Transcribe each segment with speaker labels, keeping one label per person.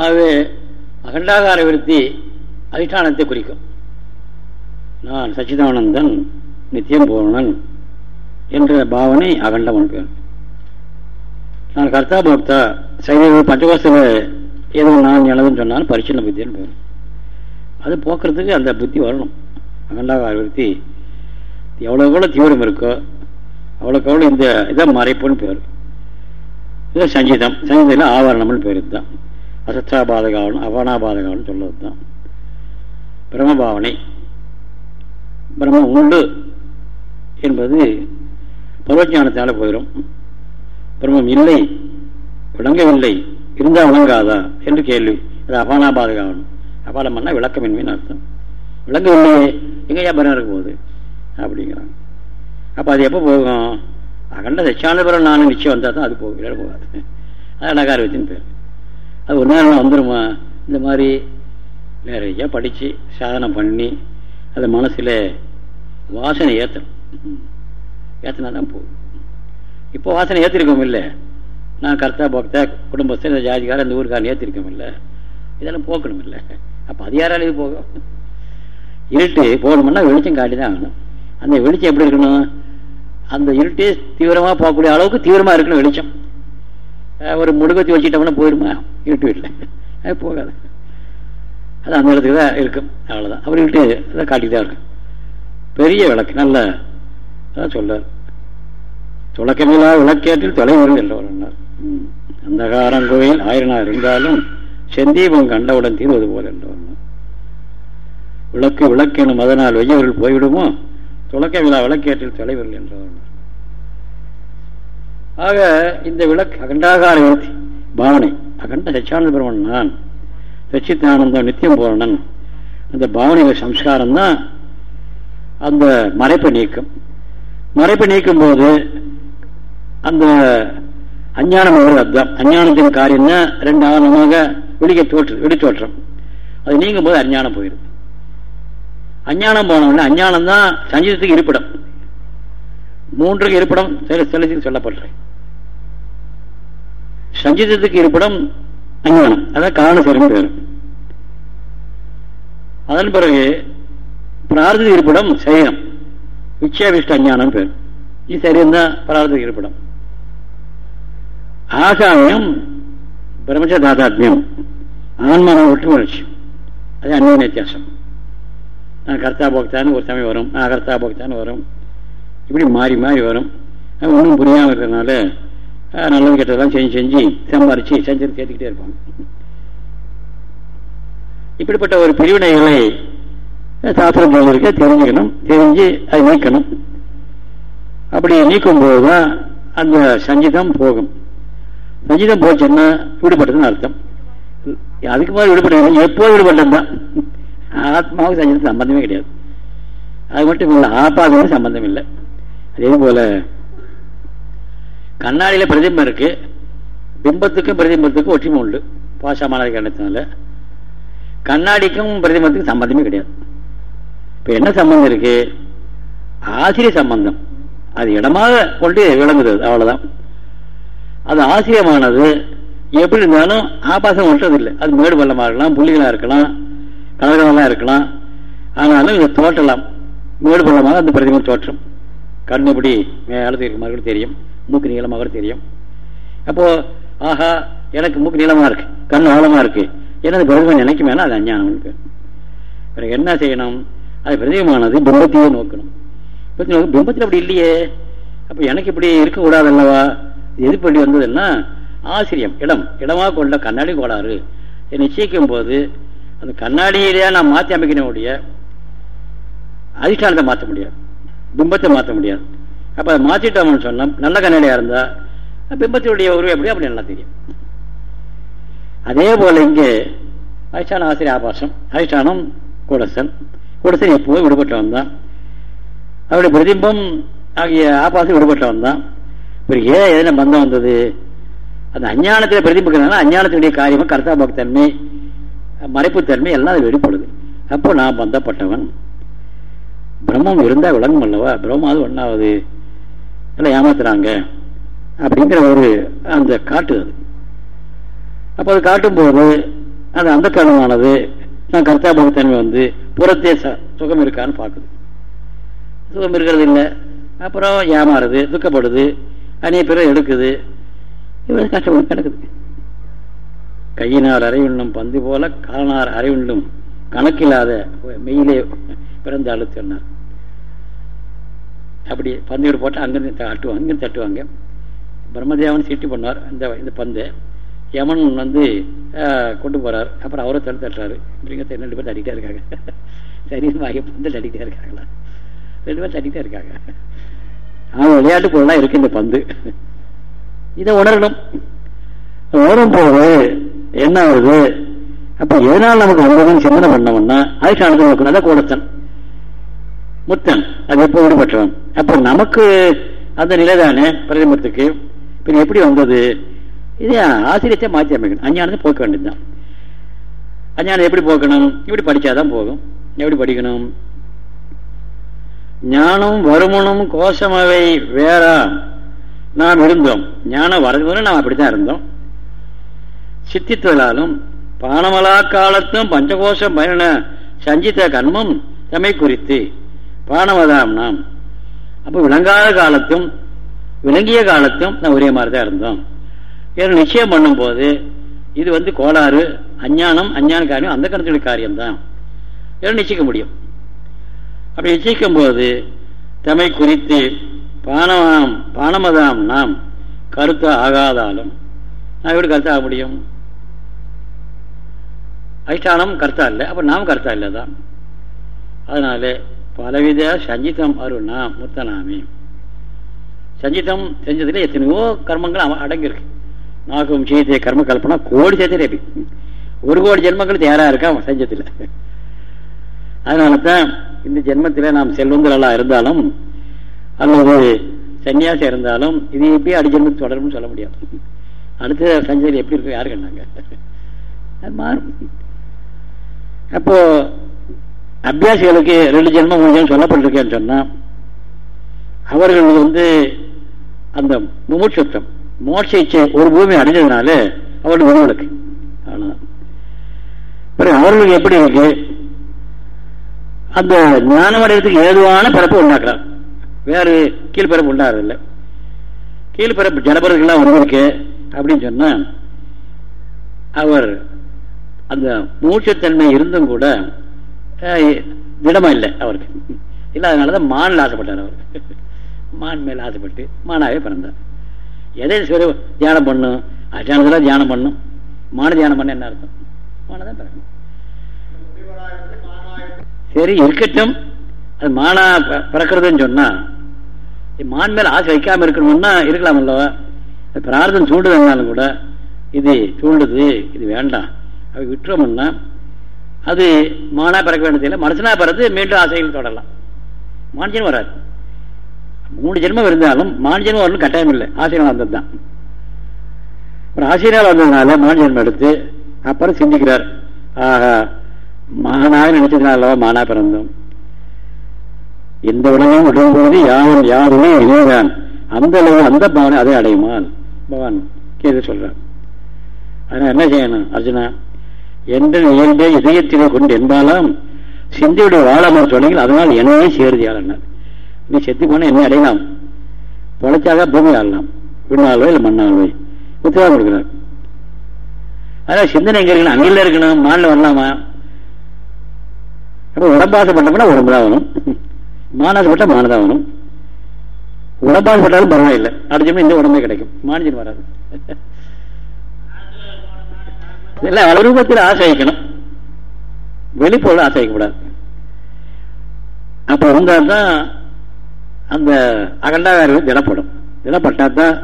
Speaker 1: ஆகவே அகண்டாகார விருத்தி அதிஷ்டானத்தை குறிக்கும். நான் சச்சிதானந்தன் நித்தியம் பூர்ணன் என்ற பாவனை அகண்டவன் பேர். நான் கர்த்தா போக்தா சைவ பஞ்சகோசத்தில் ஏதோ நான் எனதுன்னு சொன்னாலும் பரிசீலனை புத்தின்னு பேர். அது போக்குறதுக்கு அந்த புத்தி வரணும். அகண்டாகார விருத்தி எவ்வளோ எவ்வளோ தீவிரம் இருக்கோ அவ்வளோக்கு எவ்வளோ இந்த இதை மறைப்புன்னு பேர். இது சங்கீதம் சங்கீதத்தில் ஆவரணம்னு பேர் இதுதான். அசத்தா பாதுகாவும் அவனாபாதகாவனம் சொல்வது தான் பிரம்மபாவனை. பிரம்மம் உண்டு என்பது பருவஜானத்தால போயிடும் பிரம்மம் இல்லை விளங்கவில்லை இருந்தா விளங்காதா என்று கேள்வி. அது அபானாபாதகாவனம் அபாலம் பண்ணால் விளக்கமின்மைன்னு அர்த்தம். விளங்கவில்லையே எங்கேயா பரம் இருக்கும் போகுது? அப்படிங்கிறாங்க. அப்போ அது எப்போ போகும்? அகண்ட சச்சானபுரம் நானும் நிச்சயம் வந்தால் தான் அது போகும். இல்லை போகாது. அது நகார பேர். அது ஒரு நேரம் வந்துருமா? இந்த மாதிரி நிறையா படித்து சாதனை பண்ணி அதை மனசில் வாசனை ஏற்றணும் ஏற்றினா தான் போகும் இப்போ வாசனை ஏற்றிருக்கோம் இல்லை? நான் கர்த்தா பக்தா குடும்பஸ்தர் இந்த ஜாதிக்காரன் இந்த ஊருக்காரன் ஏற்றிருக்கோம் இல்லை? இதெல்லாம் போக்கணும் இல்லை. அப்போ அது யாரால இது போகும்? இருட்டு போகணும்னா வெளிச்சம் காட்டி தான் ஆகணும். அந்த வெளிச்சம் எப்படி இருக்கணும்? அந்த இருட்டே தீவிரமாக போகக்கூடிய அளவுக்கு தீவிரமாக இருக்கணும் வெளிச்சம். ஒரு முடுகத்தி வச்சுட்டோம்னா போயிடுமா இருட்டு வீட்டில் அது போகாது. அது அந்த இடத்துக்கு தான் இருக்கும். அவ்வளோதான் அவர் இருட்டு அதை காட்டிட்டு தான் இருக்கும். பெரிய விளக்கு நல்ல அதான் சொல்றார். துளக்கமில்லா விளக்கேற்றில் தொலைவரும் என்றவர் அந்த காரம் கோயில் ஆயிரனா இருந்தாலும் செந்தீபம் கண்டவுடன் தீர்வது போல் என்றவர் விளக்கு விளக்கெனும் அதனால் வெய்யவர்கள் போய்விடுமோ? துளக்க விழா விளக்கேற்றில் தொலைவர்கள் என்றவர் ஆக இந்த விளக்கு அகண்டாகார விளத்தி பாவனை. அகண்ட சச்சியானந்த பிரமன் நான். சச்சித்தானந்தம் நித்தியம் பூரணன். அந்த பாவனை சம்ஸ்காரம் தான் அந்த மறைப்பை நீக்கும். மறைப்பை நீக்கும் போது அந்த அஞ்ஞானம் வருது அதுதான் அஞ்ஞானத்தின் காரியம் தான் ரெண்டு ஆரணமாக வெளிக்க தோற்று வெளித்தோற்றம் அது நீங்கும் போது அஞ்ஞானம் போயிடுது அஞ்ஞானம் போனோம்னா அஞ்ஞானம் தான் சஞ்சீதத்துக்கு இருப்பிடம். மூன்றுக்கு இருப்பிடம் செலுத்தி சொல்லப்படுறேன். சஞ்சீதத்துக்கு இருப்பிடம் அஞ்ஞானம். அதான் காரண சரம் பேர். அதன் பிறகு பிரார்த்த இருப்பிடம் சரீரம். விச்சேபிஷ்ட அஞ்ஞானம் பேர். இது சரீரம் தான் பிரார்த்த இருப்பிடம். ஆசாமியம் பிரம்மச்ச தாதாத்மியம் ஆன்மான விட்டு வளர்ச்சி அது அந்நிய வித்தியாசம். நான் கர்த்தா போக்தான்னு ஒரு சமயம் வரும். நான் கர்த்தா போக்தான்னு வரும். இப்படி மாறி மாறி வரும். ஒன்றும் புரியாமல் இருக்கிறதுனால நல்லது கெட்டதெல்லாம் செஞ்சு செஞ்சு சம்பாரிச்சு செஞ்சு சேர்த்துக்கிட்டே இருப்பாங்க. இப்படிப்பட்ட ஒரு பிரிவினைகளை சாஸ்திரம் இருக்க தெரிஞ்சுக்கணும் தெரிஞ்சு அதை நீக்கணும். அப்படி நீக்கும் போதுதான் அந்த சஞ்சிதம் போகும். சஞ்சிதம் போச்சுன்னா விடுபட்டதுன்னு அர்த்தம். அதுக்கு மாதிரி விடுபட்டது எப்போது விடுபட்டது தான். ஆத்மாவுக்கு சஞ்சிதம் சம்பந்தமே கிடையாது. அது மட்டும் இல்லை ஆத்மாவுக்கு சம்பந்தம் இல்லை. அதே போல் கண்ணாடியில் பிரதிபம் இருக்கு. பிம்பத்துக்கும் பிரதிபத்துக்கும் ஒற்றுமை உண்டு. பாசமான காரணத்தினால. கண்ணாடிக்கும் பிரதிபத்துக்கும் சம்பந்தமே கிடையாது. இப்போ என்ன சம்பந்தம் இருக்கு? ஆசிரிய சம்பந்தம். அது இடமாக கொண்டு விளங்குது அவ்வளோதான் அது ஆசிரியமானது. எப்படி இருந்தாலும் ஆபாசம் ஒன்றதில்லை. அது மேடு பள்ளமாக இருக்கலாம் புள்ளிகளாக இருக்கலாம் கலகலமாக இருக்கலாம். ஆனாலும் இதை தோற்றலாம். மேடு பள்ளமாக அந்த பிரதிமை தோற்றம். கண் எப்படி மேலே இருக்கிற மாதிரி தெரியும். மூக்கு நீளமாக தெரியும். அப்போ ஆஹா எனக்கு மூக்கு நீளமா இருக்கு கண் ஆழமா இருக்கு எனது பிரதிபம் நினைக்குமேனா அது அஞ்ஞானம் பிறகு என்ன செய்யணும்? அது பிரதமமானது பிம்பத்தையே நோக்கணும். பிம்பத்தில் அப்படி இல்லையே. அப்ப எனக்கு இப்படி இருக்கக்கூடாது அல்லவா? எது பண்ணி வந்ததுன்னா ஆசிரியம் இடம் இடமாக கொண்ட கண்ணாடி கோளாறு. நிச்சயிக்கும் போது அந்த கண்ணாடியிலேயே நான் மாற்றி அமைக்கணும் உடைய அதிஷ்டானத்தை மாற்ற முடியாது. பிம்பத்தை மாற்ற முடியாது. அப்ப அதை மாற்றிட்டோம்னு சொன்னால் நல்ல கண்ணாடியா இருந்தால் பிம்பத்தினுடைய உருவம் எப்படி? அப்படி நல்லா தெரியும். அதே போல இங்கே அதிஷ்டான ஆசிரியர் ஆபாசம் அதிஷ்டானம் கூடசன். கூடசன் எப்போதும் விடுபட்டவன் தான். அவருடைய பிரதிபம் ஆகிய ஆபாசம் விடுபட்டவன் தான். ஒரு ஏன் எதனா பந்தம் வந்தது? அந்த அஞ்ஞானத்தில் பிரதிபிக்கிறதுனால அஞ்ஞானத்தினுடைய காரியமாக கர்த்தாபக்தன்மை மறைப்புத்தன்மை எல்லாம் அது வெளிப்படுது. அப்போ நான் பந்தப்பட்டவன். பிரம்மம் இருந்தால் விளங்கும் அல்லவா? பிரம்மாவது ஒன்றாவது எல்லாம் ஏமாத்துறாங்க அப்படிங்கிற ஒரு அந்த காட்டு அது. அப்போ அது காட்டும் போது அது அந்த காலமானது நான் கர்த்தா பகுத்தன்மை வந்து புறத்தே சுகம் இருக்கான்னு பார்க்குது. சுகம் இருக்கிறது இல்லை. அப்புறம் ஏமாறுது துக்கப்படுது அநேக பேர் எடுக்குது. இவ்வளவு கஷ்டப்பட்டு கிடக்குது. கையினார் அறையுண்ணும் பந்து போல காலனார் அறையுண்ணும் கணக்கில்லாத மெயிலே பிறந்த அழுத்து சொன்னார். அப்படி பந்து வீடு போட்டு அங்கேருந்து தட்டுவாங்க அங்கேருந்து தட்டுவாங்க. பிரம்மதேவன் சீட்டு பண்ணார். இந்த இந்த பந்தை. யமன் வந்து கொண்டு போகிறார் அப்புறம் அவரை தடுத்து தட்டுறாரு. இப்படிங்க ரெண்டு பேர் தட்டிகிட்டே இருக்காங்க. சரி வாங்கி பந்து தட்டிகிட்டே இருக்காங்களா? ரெண்டு பேர் தட்டிகிட்டே இருக்காங்க. அவன் விளையாட்டு பொருளாக இருக்கு இந்த பந்து. இதை உணரணும். உணரும் போது என்ன ஆகுது? அப்போ எதனால் நமக்கு வந்ததுன்னு சிந்தனை பண்ணோம்னா அதுக்கு அனுபவம் அதான் கூடத்தன் முத்தன் அது எப்போ விடுபட்டவன் அப்போ நமக்கு அந்த நிலைதானே பிரதிமத்துக்கு பின் எப்படி வந்தது? இது ஆசிரியத்தை மாற்றி அமைக்கணும். அஞ்ஞானத்தை போக்க வேண்டியதுதான். அஞ்ஞானம் எப்படி போக்கணும்? இப்படி படிச்சாதான் போகும். எப்படி படிக்கணும்? ஞானம் வருமனும் கோஷமவை வேறா. நாம் இருந்தோம். ஞானம் வரது நாம் அப்படித்தான் இருந்தோம். சித்தித்தலாலும் பானமலா காலத்தும் பஞ்சகோஷம் பயன சஞ்சித்த கர்மம் தமை குறித்து. பானமதாம் நாம் அப்போ விளங்காத காலத்தும் விளங்கிய காலத்தும் நான் ஒரே மாதிரி தான் இருந்தோம். ஏன்னா நிச்சயம் பண்ணும் போது இது வந்து கோளாறு அஞ்ஞானம் அஞ்ஞான காரியம் அந்த கணத்துடைய காரியம்தான். ஏன்னா நிச்சயிக்க முடியும். அப்படி நிச்சயிக்கும் போது தமை குறித்து பானமாம் பானமதாம் நாம் கருத்து ஆகாதாலும் நான் எப்படி கருத்து ஆக முடியும்? அதிஷ்டானம் கர்த்தா இல்லை அப்ப நாம் கர்த்தா இல்லை தான் அதனால பலவித சஞ்சிதம் அருணா முத்தனாமி. சஞ்சிதம் செஞ்சதுல எத்தனையோ கர்மங்கள் அடங்கியிருக்கு. நாகும் செய்த கர்ம கல்பனா கோடி சேர்த்து ஒரு கோடி ஜென்மங்கள் தயாரா இருக்கா செஞ்சத்துல அதனால தான் இந்த ஜென்மத்தில் நாம் செல்வங்களெல்லாம் இருந்தாலும் அல்லது சன்னியாசி இருந்தாலும் இது எப்படி அடிஜென்மத்து தொடரும்னு சொல்ல முடியாது. அடுத்த சஞ்சரி எப்படி இருக்கும் யாரு கண்ணாங்க அது மாறும். அப்போ அபியாசிகளுக்கு ரெண்டு ஜென்மம் மூணு ஜென்மம் சொல்லப்பட்டிருக்கேன்னு சொன்னா அவர்கள் வந்து அந்த முமுட்சத்தம் மோட்ச இச்சை ஒரு பூமி அடைஞ்சதுனால அவர்களுக்கு விடுவிலக்கு அவ்வளோதான் பிறகு அவர்களுக்கு எப்படி இருக்கு? அந்த ஞானம் அடைகிறதுக்கு ஏதுவான பிறப்பு உண்டாக்குறார். வேறு கீழ்பிறப்பு உண்டாகிறதில்லை. கீழ்பிறப்பு ஜனபர்களுக்கெல்லாம் வந்திருக்கு அப்படின்னு சொன்னா அவர் அந்த மூச்சத்தன்மை இருந்தும் கூட திடமா இல்லை அவருக்கு. இல்லாதனாலதான் மானில் ஆசைப்பட்டார் அவருக்கு மான் மேல ஆசைப்பட்டு மானாவே பிறந்தார். எதை சரி தியானம் பண்ணும்? அச்சானத்தில் தியானம் பண்ணும். மான தியானம் பண்ண என்ன அர்த்தம்? மானதான் பிறக்கணும். சரி இருக்கட்டும். அது மானா பிறக்கிறதுன்னு சொன்னா மான் மேல ஆசை வைக்காம இருக்கணும்னா இருக்கலாம் அல்லவா? பிரார்த்தம் தூண்டுதுனாலும் கூட இது தூண்டுது இது வேண்டாம். அப்படி விட்டுறோம்னா அது மானா பிறக்க வேண்டியதில்லை மனுஷனா பிறந்து மீண்டும் ஆசைகள் தொடரலாம். மான்ஜன் வராது. மூணு ஜென்மம் இருந்தாலும் மான் வரணும் கட்டாயம் இல்லை. ஆசிரியர்கள் வந்தது தான். அப்புறம் ஆசிரியர் வந்ததுனால மான்ஜன்மம் எடுத்து அப்புறம் சிந்திக்கிறார். ஆஹா மானாக நினைச்சதுனால மானா பிறந்தோம்? எந்த உடல் உடன்போது யாரும் யாருமே இணையதான். அந்த அளவு அந்த பவனை அதை அடையுமான் பகவான் கேட்டு சொல்றான் அதனால என்ன செய்யணும் அர்ஜுனா? என்ற இயல்பே இதயத்திலே கொண்டு என்பாலாம் சிந்தையுடைய வாழாமல் சொன்னீங்க அதனால் என்னையே சேருதியாள் நீ செத்து போனால் என்ன அடையலாம். பழச்சாக பூமி ஆடலாம் விண்ணால்வை இல்லை மண்ணால்வை உத்தரவாதம் கொடுக்குறார். அதான் சிந்தனை எங்க இருக்கணும் அங்கே இருக்கணும் மானில் வரலாமா? அப்போ உடம்பாசப்பட்டோம்னா உடம்பு தான் வரும் மானாசப்பட்டா மானதான் வரும் உடம்பாசப்பட்டாலும் பரவாயில்லை. அடுத்த இந்த உடம்பே கிடைக்கும். மானிஜன் வராது. இதெல்லாம் ரூபத்தில் ஆசை வெளிப்பொருள் ஆசை வைக்கக்கூடாது வந்தால் தான் அந்த அகண்டாகாரம் திடப்படும். திடப்பட்டா தான்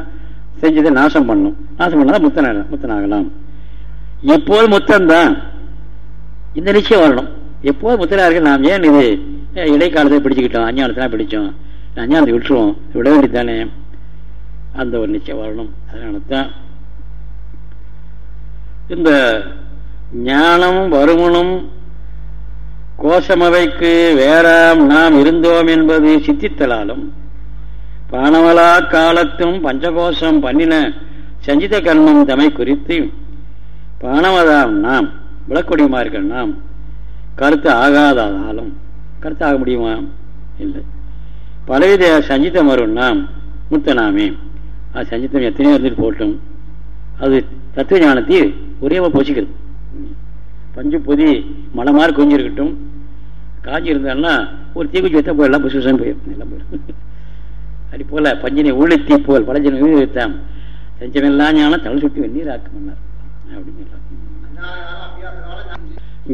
Speaker 1: செஞ்சதை நாசம் பண்ணும். நாசம் பண்ணா முத்தன முத்தனாகலாம். எப்போது முத்தம் தான் இந்த நிச்சயம் வரணும். எப்போது முத்தனார்கள் நாம் ஏன் இது இடைக்காலத்தை பிடிச்சிக்கிட்டோம் அஞ்ஞானத்தான் பிடிச்சோம் அஞ்ஞானத்தை விட்டுருவோம் விட வேண்டியதானே அந்த ஒரு நிச்சயம் வரணும். அதனால தான் இந்த ஞானம் வருமனும் கோஷமவைக்கு வேறாம் நாம் இருந்தோம் என்பது சித்தித்தலாலும் பானவலா காலத்தும் பஞ்சகோஷம் பண்ணின சஞ்சித கர்மம் தமை குறித்து பானவதாம் நாம் விளக்கொடியுமா நாம் கருத்து ஆகாதாலும் கருத்து ஆக முடியுமா? இல்லை. பலவித சஞ்சிதம் வரும்னா முத்தனாமே. அது சஞ்சித்தம் எத்தனையோ இருந்துட்டு போட்டும். அது தத்துவ ஞானத்தை ஒரே பொசிக்கிறது பஞ்சு பொதி மலை மாதிரி கொஞ்சம் இருக்கட்டும் காஞ்சி இருந்தால்னா ஒரு தீக்குச்சி வைத்தா போயிடலாம் புசு புசுன்னு போயிடும் எல்லாம் போயிடும் அது போல பஞ்சினை உள்ளத்தி போல் பழஞ்சனை உயிர் வைத்தான் செஞ்சமெல்லாம் ஞானம் தலை சுட்டி வெந்நீர் ஆக்கமன்னார் அப்படின்னு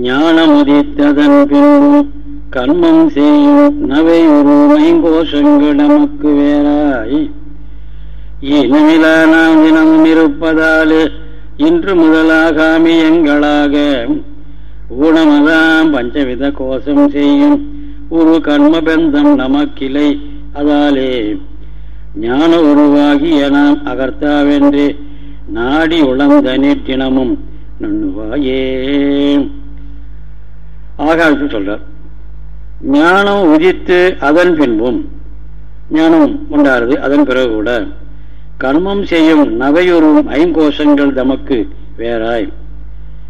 Speaker 1: ஞானம் உதித்ததன் பின் கர்மம் செய்யும் நவை உருமை கோஷங்கள் நமக்கு வேறாய். இனமில நாம் தினமும் இருப்பதாலே இன்று முதலாகாமி எங்களாக. ஊனமதாம் பஞ்சவித கோஷம் செய்யும். ஒரு கர்மபந்தம் நமக்கிளை அதாலே. ஞான உருவாகிய நாம் அகர்த்தாவென்று நாடி உளந்த நீட்டினமும் நண்ணுவாயே. ஆகாவிட்டு சொல்றார். ஞானம் உதித்து அதன் பின்பும். ஞானம் உண்டாருது அதன் பிறகு கூட கர்மம் செய்யும் நகையுறும் ஐங்கோஷங்கள் தமக்கு வேறாய்.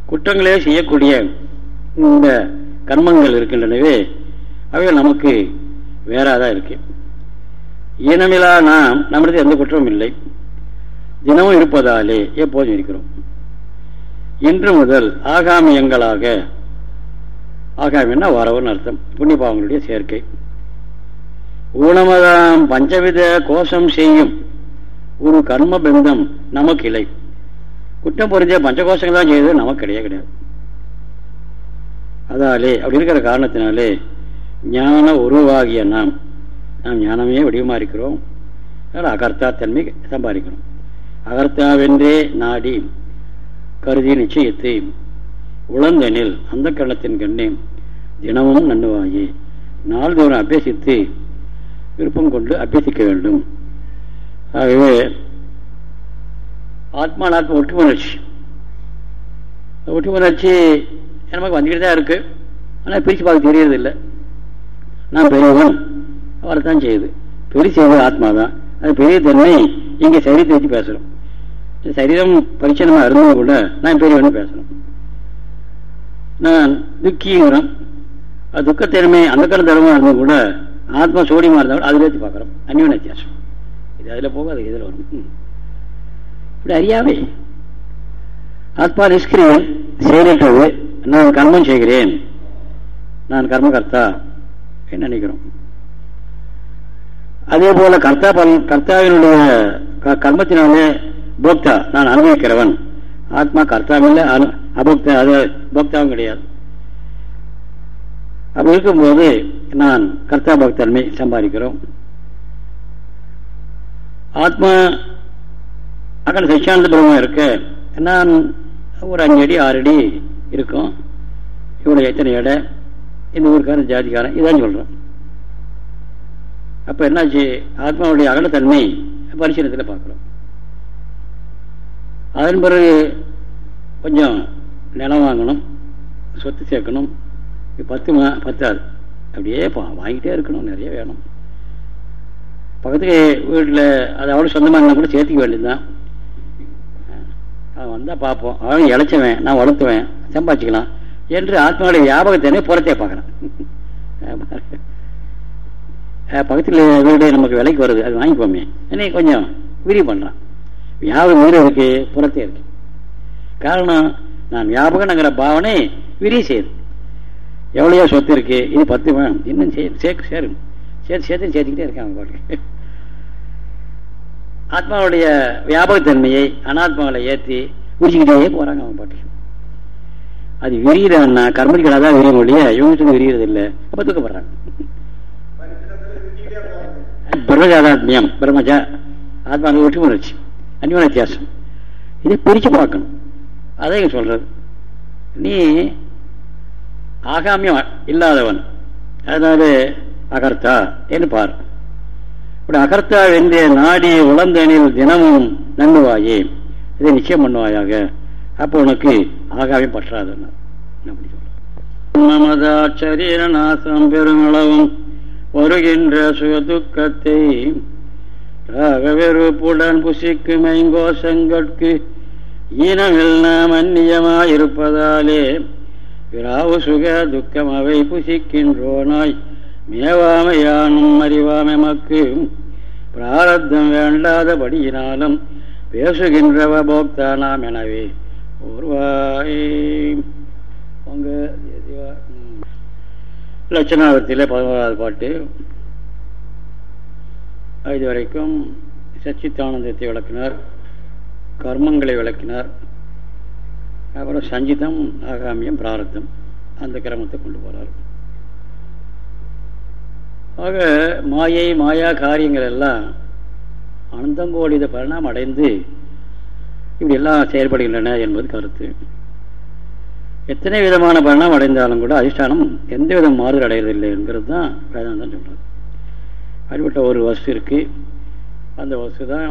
Speaker 1: குற்றங்களே செய்யக்கூடிய இந்த கர்மங்கள் இருக்கின்றனவே அவை நமக்கு வேறாதான் இருக்கு. இனமிலா நாம் நம்மளது எந்த குற்றமும் இல்லை. தினமும் இருப்பதாலே எப்போதும் இருக்கிறோம். இன்று முதல் ஆகாமியங்களாக ஆகாமின்னா வரவுன்னு அர்த்தம். புண்ணியபாவங்களுடைய சேர்க்கை. ஊனமதாம் பஞ்சவித கோஷம் செய்யும் ஒரு கர்ம பந்தம் நமக்கு இல்லை குற்றம் புரிஞ்ச பஞ்சகோஷங்கள் தான் செய்தது நமக்கு கிடையாது. கிடையாது அதாலே அப்படி இருக்கிற காரணத்தினாலே ஞான உருவாகிய நாம் நாம் ஞானமே வடிவமாக இருக்கிறோம் அகர்த்தா தன்மை சம்பாதிக்கிறோம் அகர்த்தாவென்றே நாடி கருதி நிச்சயத்தை உழந்தனில் அந்த கள்ளத்தின் கண்ணே தினமும் நன்னுவாயி நாள்தோறும் அபியசித்து விருப்பம் கொண்டு அபியசிக்க வேண்டும். ஆகவே ஆத்மா நாத்மா ஒட்டுமலர்ச்சி ஒட்டுமலர்ச்சி நமக்கு வந்துக்கிட்டு தான் இருக்கு. ஆனால் பிரித்து பார்க்க தெரியறது இல்லை நான் பெரியவன் வரத்தான் செய்யுது. பெரிய செய்வது ஆத்மா தான் அது பெரிய தன்மை இங்கே சரீரத்தை வச்சு பேசுகிறோம் சரீரம் பரிச்சனமாக இருந்தால் கூட நான் பெரியவன் பேசணும் நான் துக்கிங்கிறோம் அது துக்கத்தன்மை அந்த கடன் தர்மமாக இருந்தால் கூட ஆத்மா சோடியமாக இருந்தால் அதை வச்சு பார்க்குறோம். அந்நியன் வித்தியாசம். இது அதில் போக அது இதில் வரும். இப்படி அறியாமை. ஆத்மா நிஷ்கிரியம் செயலற்றது நான் கர்மம் செய்கிறேன். நான் கர்மகர்த்தா நினைக்கிறோம். அதே போல கர்த்தா பல் கர்த்தாவினுடைய கர்மத்தினாலே போக்தா நான் அனுபவிக்கிறவன். ஆத்மா கர்த்தாவில் அபோக்தா அது போக்தாவும் கிடையாது. அப்படி இருக்கும்போது நான் கர்த்தா பக்தன்மை சம்பாதிக்கிறோம். ஆத்மா அக்கட சச்சியானந்த பிரம்மம் இருக்க. நான் ஒரு அஞ்சு அடி ஆறு அடி இருக்கும். இவ்வளோ எத்தனை எடை? இந்த ஊருக்காரன் ஜாதிக்காரன். இதான் சொல்கிறேன் அப்போ என்னாச்சு? ஆத்மாவுடைய அகலத்தன்மை பரிசீலனத்தில் பார்க்குறோம். அதன் பிறகு கொஞ்சம் நிலம் வாங்கணும் சொத்து சேர்க்கணும். பத்து பத்தாது. அப்படியே வாங்கிட்டே இருக்கணும். நிறைய வேணும். பக்கத்துக்கு வீட்டில் அது அவ்வளோ சொந்தமாக கூட சேர்த்துக்க வேண்டியதுதான். அவன் வந்தால் பார்ப்போம். அவன் இழைச்சவன் நான் வளர்த்துவேன் சம்பாதிச்சிக்கலாம் என்று ஆத்மாவுடைய வியாபகத்தினே புறத்தே பார்க்குறேன். பக்கத்தில் வீடு நமக்கு விலைக்கு வருது அது வாங்கிப்போமே என்ன கொஞ்சம் விரிவு பண்ணுறான் வியாபகம் வீடு இருக்கு புறத்தே இருக்கு. காரணம் நான் வியாபகம்ங்கிற பாவனை விரிவு செய்யுது. எவ்வளையோ சொத்து இருக்கு இது பத்து வேணும் இன்னும் சேர்க்கு சேரும். சேர்த்து சேர்த்து சேர்த்துக்கிட்டே இருக்காங்க பாட்டு ஆத்மாவுடைய வியாபகத்தன்மையை அனாத்மாவில் ஏற்றி உரிச்சுக்கிட்டே போறாங்க அவங்க பாட்டு அது விரியுதுன்னா கர்மதிகளாக தான் விரியும் ஒழிய இவங்க விரிகிறது இல்லை அப்போ தூக்கப்படுறாங்க. பிரம்மஜாதாத்மியம் பிரம்மஜா ஆத்மா ஒற்றுமை உணர்ச்சி வித்தியாசம். இதை பிரித்து பார்க்கணும். அதை சொல்றது நீ ஆகாமியம் இல்லாதவன். அதனால அகர்த்தா என்று பார். இப்படி அகர்த்தா வெந்தே நாடி உழந்தனில் தினமும் நன்னுவாயே இதை நிச்சயம் பண்ணுவாயாக. அப்போ உனக்கு ஆகாவே பற்றாதுன்னு அப்படி நாசம் பெருமளவும் வருகின்ற சுகதுக்கத்தை புசிக்கு புசிக்கும் ஈனமில் நாம் அந்நியமாயிருப்பதாலே விராவு சுக துக்கம் அவை புசிக்கின்றோனாய். மேவாமையானும் அறிவாமை மக்கு பிராரத்தம் வேண்டாதபடியினாலும் பேசுகின்றவ போக்தா நாம் எனவே. ஒருவாய் உங்க லட்சணாவத்தில் பதினோராவது பாட்டு. இது வரைக்கும் சச்சித்தானந்தத்தை விளக்கினார் கர்மங்களை விளக்கினார் அப்புறம் சஞ்சிதம் ஆகாமியம் பிராரத்தம் அந்த கிரமத்தை கொண்டு போகிறார் ஆக மாயை மாயா காரியங்கள் எல்லாம் அனந்தங்கோடித பரிணாமம் அடைந்து இப்படி எல்லாம் செயல்படுகின்றன என்பது கருத்து. எத்தனை விதமான பரிணாமம் அடைந்தாலும் கூட அதிஷ்டானம் எந்த விதம் மாறுதல் அடைவதில்லை என்கிறது தான் வேதாந்தம் சொல்றது அப்படிப்பட்ட ஒரு வசு இருக்கு. அந்த வசு தான்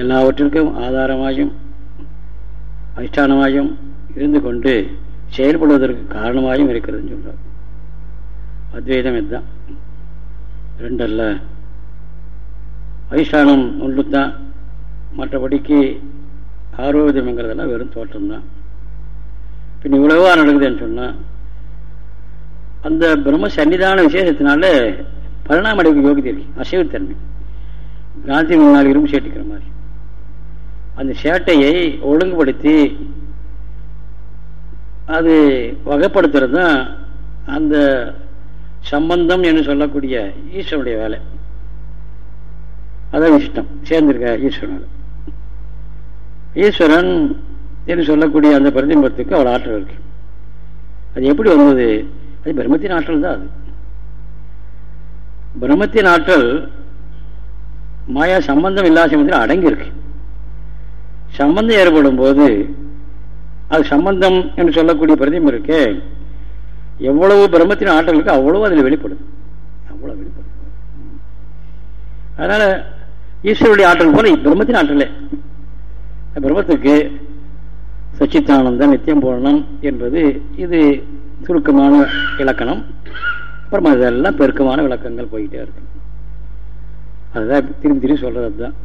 Speaker 1: எல்லாவற்றிற்கும் ஆதாரமாயும் அதிஷ்டானமாயும் இருந்து கொண்டு செயல்படுவதற்கு காரணமாயும் இருக்கிறதுன்னு சொல்றார். அத்வைதம் இதுதான் ரெண்டல்ல அதிஷ்டானம் ஒன்று தான் மற்றபடிக்கு ஆரோக்கியம்ங்கிறதெல்லாம் வெறும் தோற்றம் தான் பின் இவ்வளவா நடக்குதுன்னு சொன்னால் அந்த பிரம்ம சன்னிதான விசேஷத்தினால பரிணாம அடைவு யோகிதை இருக்கு அசைவுத்தன்மை காந்தி முன்னால் இரும்பு சேட்டிக்கிற மாதிரி. அந்த சேட்டையை ஒழுங்குபடுத்தி அது வகைப்படுத்துறது தான் அந்த சம்பந்தம் என்று சொல்லக்கூடிய ஈஸ்வரனுடைய வேலை. அதான் இஷ்டம். சேர்ந்திருக்க ஈஸ்வரன். ஈஸ்வரன் என்று சொல்லக்கூடிய அந்த பிரதிபத்துக்கு அவள் ஆற்றல் இருக்கு. அது எப்படி வந்தது? அது பிரம்மத்தின் ஆற்றல் தான் அது. பிரம்மத்தின் ஆற்றல் மாயா சம்பந்தம் இல்லாத சம்பந்தத்தில் அடங்கியிருக்கு. சம்பந்தம் ஏற்படும் போது அது சம்பந்தம் என்று சொல்லக்கூடிய பிரதிபம் இருக்கே எவ்வளவு பிரம்மத்தின் ஆற்றல் அவ்வளவு அதில் வெளிப்படுது அவ்வளவு வெளிப்படும். அதனால ஈஸ்வருடைய ஆற்றல் போல பிரம்மத்தின் ஆற்றலே. பிரம்மத்துக்கு சச்சித்தானந்தம் நித்தியம் போடணும் என்பது இது சுருக்கமான இலக்கணம். அப்புறம் அதெல்லாம் பெருக்கமான விளக்கங்கள் போயிட்டே இருக்கு. அதுதான் திரும்பி திரும்பி சொல்றது தான்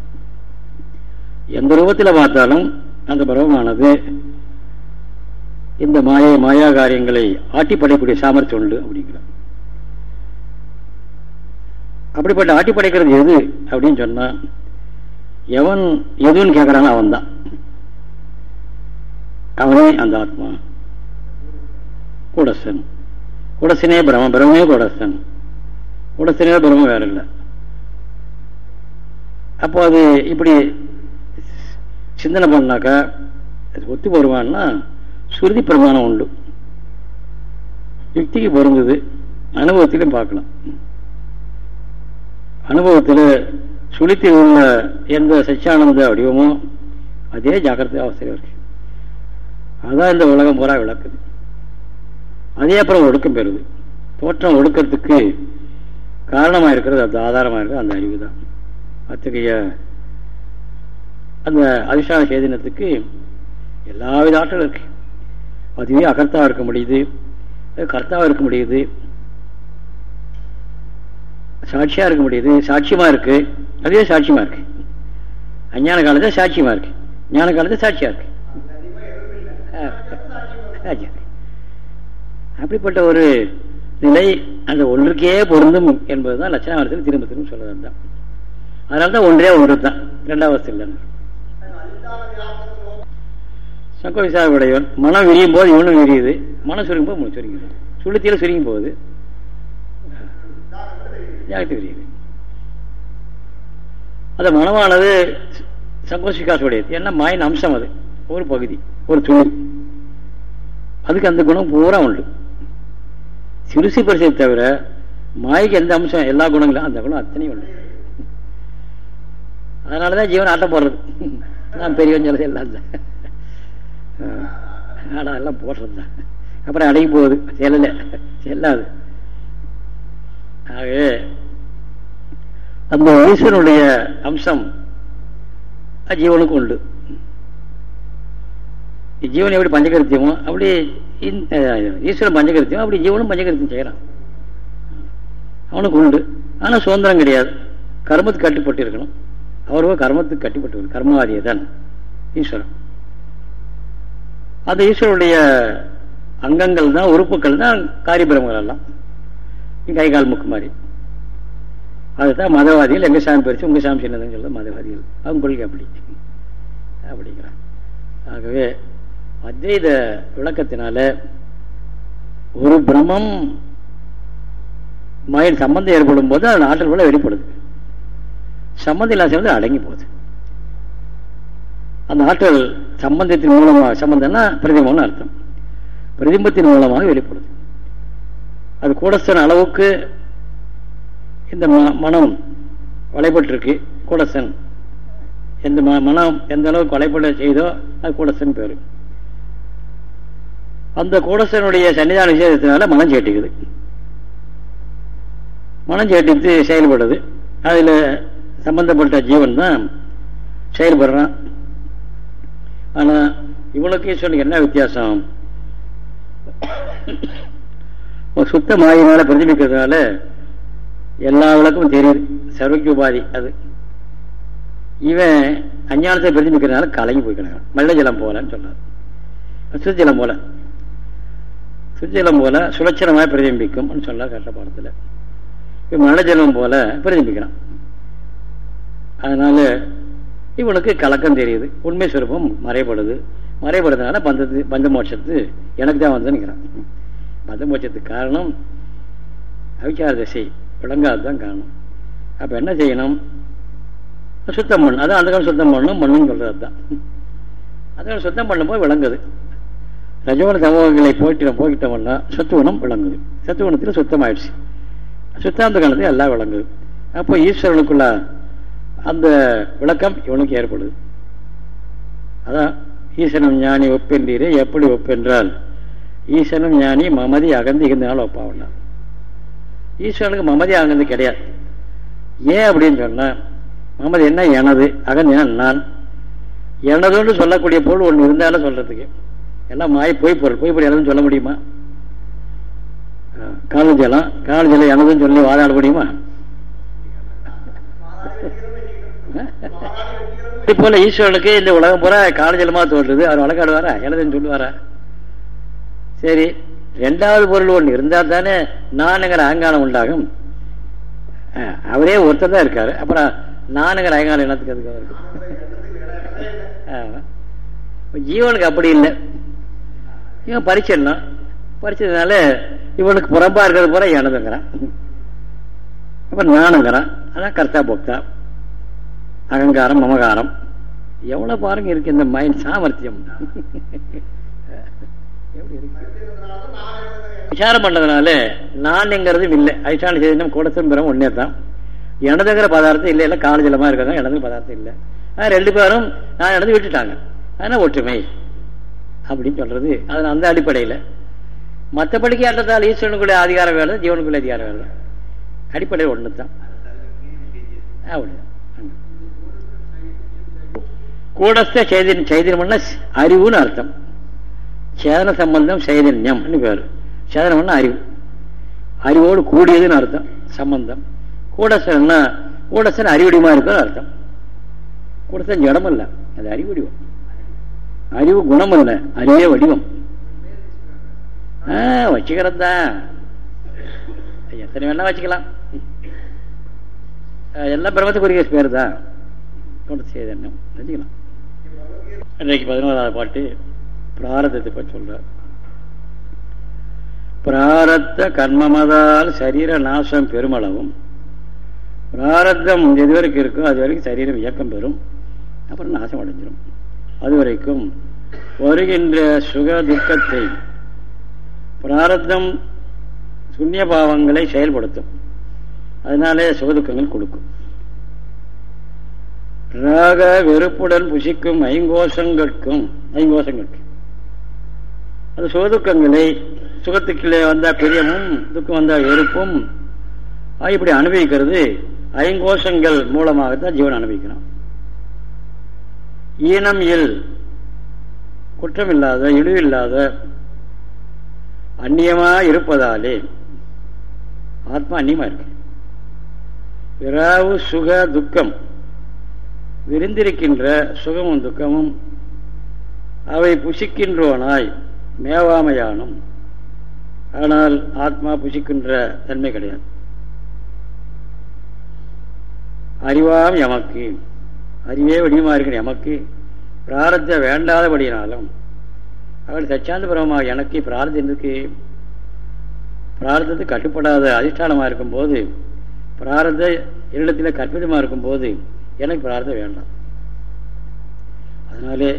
Speaker 1: எந்த ரூபத்தில் பார்த்தாலும் அந்த பிரம்மமானது இந்த மாயை மாயா காரியங்களை ஆட்டி படைக்கூடிய சாமர்த்தியம் உண்டு அப்படிங்கிறார். அப்படிப்பட்ட ஆட்டி படைக்கிறது எது அப்படின்னு சொன்னா எவன் எதுன்னு கேட்கறானோ அவன் தான் அவனே அந்த ஆத்மா. கூடசன். கூடசனே பிரம பிரம்மே கூடசன். கூடசனே பிரம்ம வேற இல்லை. அப்போ அது இப்படி சிந்தனை பண்ணாக்கா அது ஒத்து போடுவான்னா சுருதி பிரமாணம் உண்டு. யுக்திக்கு பொருந்தது. அனுபவத்திலையும் பார்க்கலாம். அனுபவத்தில் சுழித்தில் உள்ள எந்த சச்சியானந்த வடிவமோ அதே ஜாக்கிரதை அவசரம் இருக்கு. அதான் இந்த உலகம் பூரா விளக்குது. அதே அப்புறம் ஒடுக்கம் பெறுது. தோற்றம் ஒடுக்கிறதுக்கு காரணமாக இருக்கிறது அது ஆதாரமாக இருக்கிறது அந்த அறிவு தான் அத்தகைய அந்த அதிர்ஷ்டான சேதனத்துக்கு எல்லாவித ஆற்றலும் இருக்கு. அதுவே அகர்த்தாக இருக்க முடியுது. கர்த்தாவா இருக்க முடியுது. சாட்சியா இருக்க முடியுது. சாட்சியமா இருக்கு. அதுவே சாட்சியமா இருக்கு. அஞ்ஞான காலத்தில் சாட்சியமா இருக்கு. ஞான காலத்தை சாட்சியா இருக்கு. அப்படிப்பட்ட ஒரு நிலை அந்த ஒன்றுக்கே பொருந்தும் என்பது தான் லட்சணாவரத்தில் திரும்ப திரும்ப சொல்லதான் தான் அதனால்தான் ஒன்றே ஒன்று தான் இரண்டாவது இல்லைன்னு சங்க விசாரடையவன் மனம் விரியும் போது இவனும் விரியுது. மனம் சுருங்கும் போது சுருங்குது சுளுத்தியில் சுருங்கி போகுது ஜாகத்து விரியுது. அந்த மனமானது சங்கோஷிகாசுடையது என்ன? மாயின் அம்சம் அது. ஒரு பகுதி ஒரு துணி அதுக்கு அந்த குணம் பூரா உண்டு. சிறுசி பரிசை தவிர மாய்க்கு எந்த அம்சம் எல்லா குணங்களும் அந்த குணம் அத்தனையும் உண்டு. அதனாலதான் ஜீவன் ஆட்டம் போடுறது. நான் பெரியவன் சொல்றது எல்லாம் தான். ஆடா எல்லாம் போடுறது தான் அப்புறம் அடங்கி போகுது. செல்லல. செல்லாது. ஆகவே அந்த ஈஸ்வரனுடைய அம்சம் ஜீவனுக்கு உண்டு. ஜீவன் எப்படி பஞ்சகரித்தியமோ அப்படி ஈஸ்வரன் பஞ்சகரித்தியம் அப்படி ஜீவனும் பஞ்சகரித்தியம் செய்யறான். அவனுக்கு உண்டு. ஆனால் சுதந்திரம் கிடையாது. கர்மத்துக்கு கட்டுப்பட்டு இருக்கணும். அவருவோ கர்மத்துக்கு கட்டுப்பட்டு கர்மவாதியை தான் ஈஸ்வரன். அந்த ஈஸ்வருடைய அங்கங்கள் தான் உறுப்புகள் தான் காரிபிரமங்கள் எல்லாம். கை கால் முக்கு மாதிரி. அதுதான் மதவாதிகள் எங்க சாமி பறிச்சு உங்க சாமி சின்னதுன்னு சொல்ல மதவாதிகள். அவங்க கொள்கை அப்படி. அப்படிங்கிறான். ஆகவே அத்வைத விளக்கத்தினால ஒரு பிரமம் மயில் சம்பந்தம் ஏற்படும் போது அதன் ஆற்றல் கூட வெளிப்படுது. சம்பந்தம் இல்லாத அடங்கி போகுது. அந்த ஆற்றல் சம்பந்தத்தின் மூலமாக சம்பந்தம்னா பிரதிபம்னு அர்த்தம். பிரதிபத்தின் மூலமாக வெளிப்படுது. அது கூடஸ்தன் அளவுக்கு இந்த மனம் வளைபட்டிருக்கு கூடசன் எந்த மனம் எந்த அளவுக்கு வளைபட செய்தோ அது கூடசன் பேரு. அந்த கூடசனுடைய சன்னிதான விசேஷத்தினால மனம் சேட்டிக்குது. மனம் சேட்டித்து செயல்படுது. அதில் சம்பந்தப்பட்ட ஜீவன் தான் செயல்படுறான். ஆனால் இவனுக்கு ஈஸ்வரனுக்கு என்ன வித்தியாசம்? சுத்த மாயினால பிரதிபிக்கிறதுனால எல்லா விளக்கும் தெரியுது. சர்வக்கு உபாதி அது. இவன் அஞ்ஞானத்தை பிரதிபிக்கிறதுனால கலங்கி போய்க்கணும் மல்ல ஜலம் போலன்னு சொன்னார். சுஜலம் போல. சுஜலம் போல சுலட்சணமாக பிரதிபிக்கும் சொன்னார் கட்ட பாடத்தில். இவன் மல்ல ஜலம் போல பிரதிபிக்கிறான். அதனால இவனுக்கு கலக்கம் தெரியுது. உண்மை சுரூபம் மறைபடுது. மறைபடுறதுனால பந்தத்து பந்த மோட்சத்து எனக்கு தான் வந்ததுங்கிறான் நிற்கிறான் பந்த மோட்சத்துக்கு காரணம் அவிச்சார திசை விளங்காதுதான் காரணம். அப்ப என்ன செய்யணும்? சுத்தம் பண்ணணும். அதான் அந்த காலம் சுத்தம் பண்ணணும் மண்ணுன்னு சொல்றது தான். அந்த சுத்தம் பண்ணும்போது விளங்குது. ரஜோன சமூகங்களை போயிட்டு போய்கிட்டோம்னா சத்துவனம் விளங்குது. சத்துவனத்தில் சுத்தமாயிடுச்சு. சுத்தாந்த காலத்தில் எல்லாம் விளங்குது. அப்போ ஈஸ்வரனுக்குள்ள அந்த விளக்கம் இவனுக்கு ஏற்படுது. அதான் ஈசனம் ஞானி ஒப்பென்றீரே எப்படி ஒப்பென்றால் ஈசனும் ஞானி மமதி அகந்து இருந்தனால ஒப்பாவண்ணா ஈஸ்வரனுக்கு மமதி அகந்து கிடையாது. ஏன் அப்படின்னு சொன்னால் மமதி என்ன எனது? அகந்தினா நான். எனதுன்னு சொல்லக்கூடிய பொருள் ஒன்று இருந்தாலும் சொல்றதுக்கு. எல்லாம் மாய் பொய் பொருள் பொய் பொருள் எனதுன்னு சொல்ல முடியுமா? காலேஜ் எல்லாம் எனதுன்னு சொல்லி வாதாட முடியுமா? இது போல ஈஸ்வரனுக்கு இந்த உலகம் பூரா காலஜலமா தோன்றுது. அவர் வழக்காடுவாரா? எழுதுன்னு சொல்லுவாரா? சரி ரெண்டாவது பொருள் ஒன்று இருந்தா தானே நானுங்கிற அகங்காரம் உண்டாகும். அவரே ஒருத்தர் தான் இருக்காரு. அப்புறம் நானுங்கிற அகங்காரம் என்னத்துக்கு அதுக்கு இருக்கு ஜீவனுக்கு அப்படி இல்லை. இவன் பறிச்சிடலாம் பறிச்சதுனால இவனுக்கு புறம்பா இருக்கிறது போல எனதுங்கிறான். அப்ப நானுங்கிறான். அதான் கர்த்தா போக்தான் அகங்காரம் மமகாரம். எவ்வளவு பாருங்க இருக்கு இந்த மைண்ட் சாமர்த்தியம். விசாரம் பண்ணதுனால நான்ங்கிறதும் இல்லை அதிஷ்டான செய்தி கூடத்தும் ஒன்னே தான். எனதுங்கிற பதார்த்தம் இல்லை இல்லை காலஜலமா இருக்காங்க எனது பதார்த்தம் இல்லை. ரெண்டு பேரும் நான் எனது விட்டுட்டாங்க. அதனால ஒற்றுமை அப்படின்னு சொல்றது. அது அந்த அடிப்படையில். மற்றபடிக்கு அன்றதால் ஈஸ்வரனுக்குள்ளே அதிகாரம் வேலை ஜீவனுக்குள்ளே அதிகாரம் வேலை அடிப்படையில் ஒன்று தான் அப்படிதான் கூடஸ்த சைதன்யம் சைதன்யம்னா அறிவுன்னு அர்த்தம். சேதன சம்பந்தம் சைதன்யம் பேரு. சேதனம்னா அறிவு. அறிவோடு கூடியதுன்னு அர்த்தம் சம்பந்தம். கூடசன்னா கூடசன் அறிவடிமா இருக்குன்னு அர்த்தம். கூடசன் ஜடம் இல்ல அது அறிவு வடிவம் அறிவு குணம் இல்ல அறிவே வடிவம். வச்சுக்கிறது தான். எத்தனை வேணா வச்சுக்கலாம். எல்லாம் பிரம்மத்துக்குரிய பேர் தான். கொண்டு செய்தன்னம் வச்சுக்கலாம் அன்றைக்கு பதினோராவது பாட்டு பிராரதத்தை பற்றி சொல்றார். பிராரத்த கர்மமதால் சரீர நாசம் பெருமளவும் பிராரத்தம் எது வரைக்கும் இருக்கோ அது வரைக்கும் சரீரம் இயக்கம் பெறும் அப்புறம் நாசம் அடைஞ்சிடும் அது வரைக்கும் வருகின்ற சுக துக்கத்தை பிராரத்தம் சுண்ணிய பாவங்களை செயல்படுத்தும். அதனாலே சுகதுக்கங்கள் கொடுக்கும். ராக வெறுப்புடன் புசிக்கும் ஐங்கோஷங்களுக்கும் ஐங்கோஷங்களுக்கு அது சுகதுக்கங்களை சுகத்துக்குள்ளே வந்தா பிரியமும் துக்கம் வந்தா வெறுப்பும். இப்படி அனுபவிக்கிறது ஐங்கோஷங்கள் மூலமாகத்தான் ஜீவன் அனுபவிக்கிறான். ஈனம் இல் குற்றமில்லாத இழிவில்லாத அந்நியமா இருப்பதாலே ஆத்மா அந்நியமா இருக்கு. விராவு சுக துக்கம். விரிந்திருக்கின்ற சுகமும் துக்கமும் அவை புசிக்கின்றோனாய் மேவாமையானும். ஆனால் ஆத்மா புசிக்கின்ற தன்மை கிடையாது. அறிவாம் எமக்கு. அறிவே வடிவமாக இருக்கிற எமக்கு. பிராரத்த வேண்டாதபடியினாலும் அவள் சச்சாந்தபுரமாக எனக்கு பிரார்த்தத்துக்கு பிரார்த்தத்துக்கு கட்டுப்படாத அதிஷ்டானமாக இருக்கும்போது பிராரத இருடத்தில் கற்பிதமாக இருக்கும்போது எனக்கு பிரார்த்தம் வேண்டாம். அதனாலே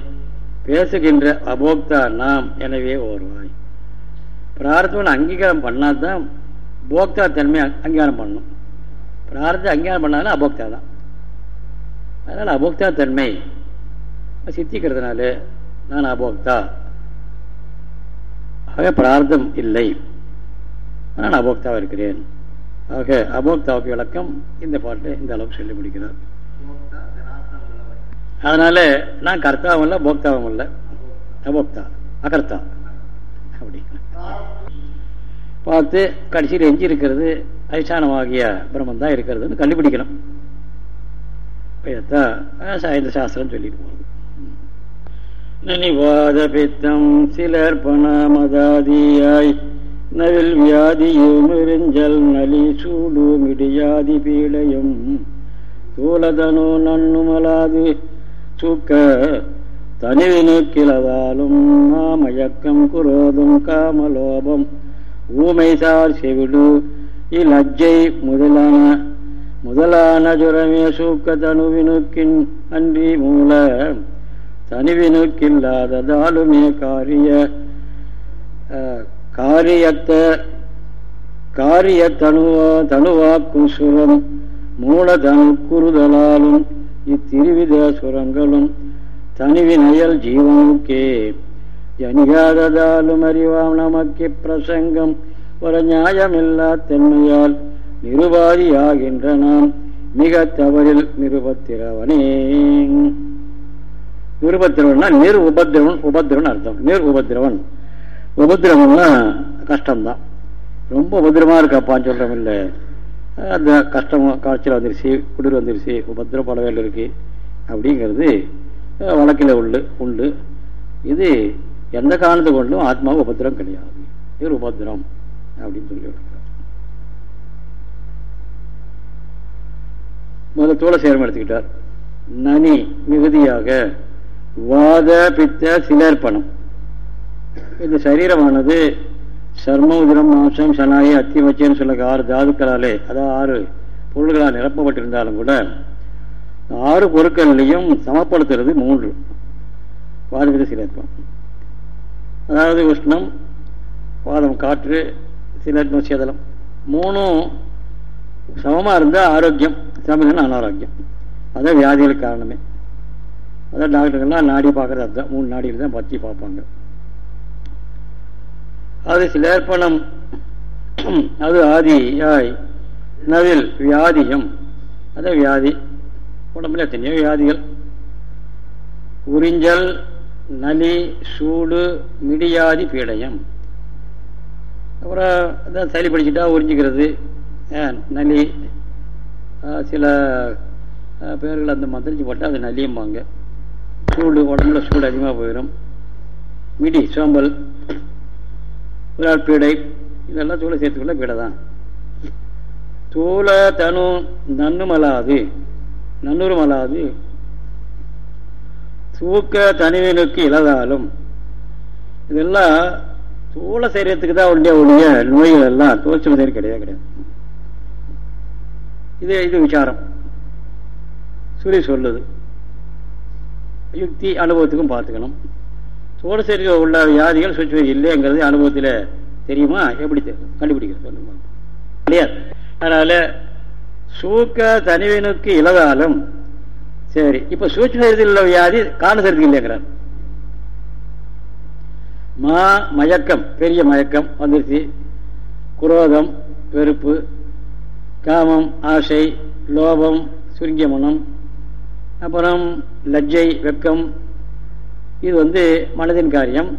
Speaker 1: பேசுகின்ற அபோக்தா நாம் எனவே ஓர்வாய். பிரார்த்தம் அங்கீகாரம் பண்ணாதான் போக்தா தன்மை அங்கீகாரம் பண்ணணும் பிரார்த்தம் அங்கீகாரம் பண்ணாலும் அபோக்தா தான். அதனால் அபோக்தா தன்மை சித்திக்கிறதுனால நான் அபோக்தா. ஆக பிரார்த்தம் இல்லை. நான் அபோக்தாவாக இருக்கிறேன். ஆக அபோக்தாவுக்கு விளக்கம் இந்த பாட்டை இந்த அளவுக்கு சொல்லி முடிக்கிறார் அதனால நான் கர்த்தாவும் இல்லை போக்தாவும் இல்லை. அபோக்தா அகர்த்தா. அப்படி. பார்த்து கடைசியில் எஞ்சி இருக்கிறது அதிஷ்டானமாகிய பிரம்மன் தான் இருக்கிறதுன்னு கண்டுபிடிக்கணும். இதைத்தான் சாயந்த சாஸ்திரம் சொல்லிட்டு போகுது. நனிவாத பித்தம் சிலர் பணமதாதியாய் நவில் வியாதியும் எரிஞ்சல் நலி சூடு மிடியாதி பீடையும். தூலதனு நன்னுமலாது சூக்க தனிவினு கிளதாலும் மயக்கம் குரோதம் காமலோபம். ஊமைசார் செவிடு இலஜ்ஜை முதலான முதலான ஜுரமே சூக்க தனுவினுக்கின் அன்றி மூல தனிவினுக்கில்லாததாலுமே காரிய காரியத்த காரிய தனுவா தனுவாக்கும் சுரம். மூலதனு குறுதலாலும் இத்திருவித சுரங்களும் தனிவினயல் ஜீவனுக்கே. ஜனியாததாலும் அறிவாம் நமக்கு பிரசங்கம் ஒரு நியாயமில்லா தன்மையால் நிருபாதியாகின்ற நாம் மிக தவறில் நிருபத்திரவனே. நிருபத்திரவன்னா நிர் உபத்திரவன் உபத்திரவன் அர்த்தம். நிர் உபத்திரவன். உபத்திரவம்னா கஷ்டம்தான். ரொம்ப உபத்திரமா இருக்காப்பான்னு சொல்றோம் இல்லை அந்த கஷ்டம் காய்ச்சல் வந்துருச்சு குளிர் வந்துருச்சு உபத்திரம் பல வேலை இருக்கு. அப்படிங்கிறது வழக்கில் உண்டு உண்டு. இது எந்த காரணத்தை கொண்டும் ஆத்மாவுக்கு உபத்திரம் கிடையாது. இது உபத்திரம் அப்படின்னு சொல்லி முதல்ல தோலை சேரம் எடுத்துக்கிட்டார். நனி மிகுதியாக வாத பித்த சிலர்ப்பணம். இந்த சரீரமானது சர்மோதிரம் மாம்சம் சனாயி அத்திமச்சேன்னு சொல்ல ஆறு தாதுக்களாலே அதாவது ஆறு பொருள்களால் நிரப்பப்பட்டிருந்தாலும் கூட ஆறு பொருட்கள்லையும் சமப்படுத்துறது மூன்று. வாதபித்த சிலர்ப்பம் அதாவது உஷ்ணம் வாதம் காற்று சிலர்ப்பம் சேதலம். மூணும் சமமாக இருந்தால் ஆரோக்கியம் சமம் அனாரோக்கியம். அதான் வியாதிகளுக்கு காரணமே. அதான் டாக்டர்கள்லாம் நாடி பார்க்கறது அதுதான். மூணு நாடிகள் தான் பற்றி பார்ப்பாங்க. அது சிலேர்ப்பணம். அது ஆதியாய். நவில் வியாதியும். அதான் வியாதி. உடம்புல எத்தனையோ வியாதிகள். உறிஞ்சல் நலி சூடு மிடியாதி பீடயம். அப்புறம் அதான் சளி படிச்சுட்டா உறிஞ்சிக்கிறது. நலி. சில பேர்கள் அந்த மந்திரிச்சு போட்டால் அது நலியும்பாங்க. சூடு உடம்புல சூடு அதிகமாக போயிடும் மிடி சோம்பல். பீடை. இதெல்லாம் தூளை சேர்த்துக்குள்ள பீடை தான் தூள தனு நன்னுமலாது நன்னுருமலாது தூக்க தனிவனுக்கு இழதாலும் இதெல்லாம் தூள சரீரத்துக்கு தான் உடைய உடைய நோய்கள் எல்லாம் தோற்றம் சரி கிடையாது கிடையாது. இது இது விசாரம். சொல்லி சொல்லுது. யுக்தி அனுபவத்துக்கும் பார்த்துக்கணும். தோட சரி உள்ள வியாதிகள் சுற்றி இல்லைங்கிறது அனுபவத்தில் தெரியுமா? எப்படி கண்டுபிடிக்கிறது சொல்லுங்க. இல்லையா அதனால சூக்க தனிவினுக்கு இலதாலும் சரி இப்ப சூட்ச உள்ள வியாதி காரண சரித்துக்கு இல்லைங்கிறார். மா மயக்கம் பெரிய மயக்கம் வந்துருச்சு. குரோதம் வெறுப்பு காமம் ஆசை லோபம் சுருங்கிய மனம் அப்புறம் லஜ்ஜை வெக்கம் இது வந்து மனதின் காரியம்.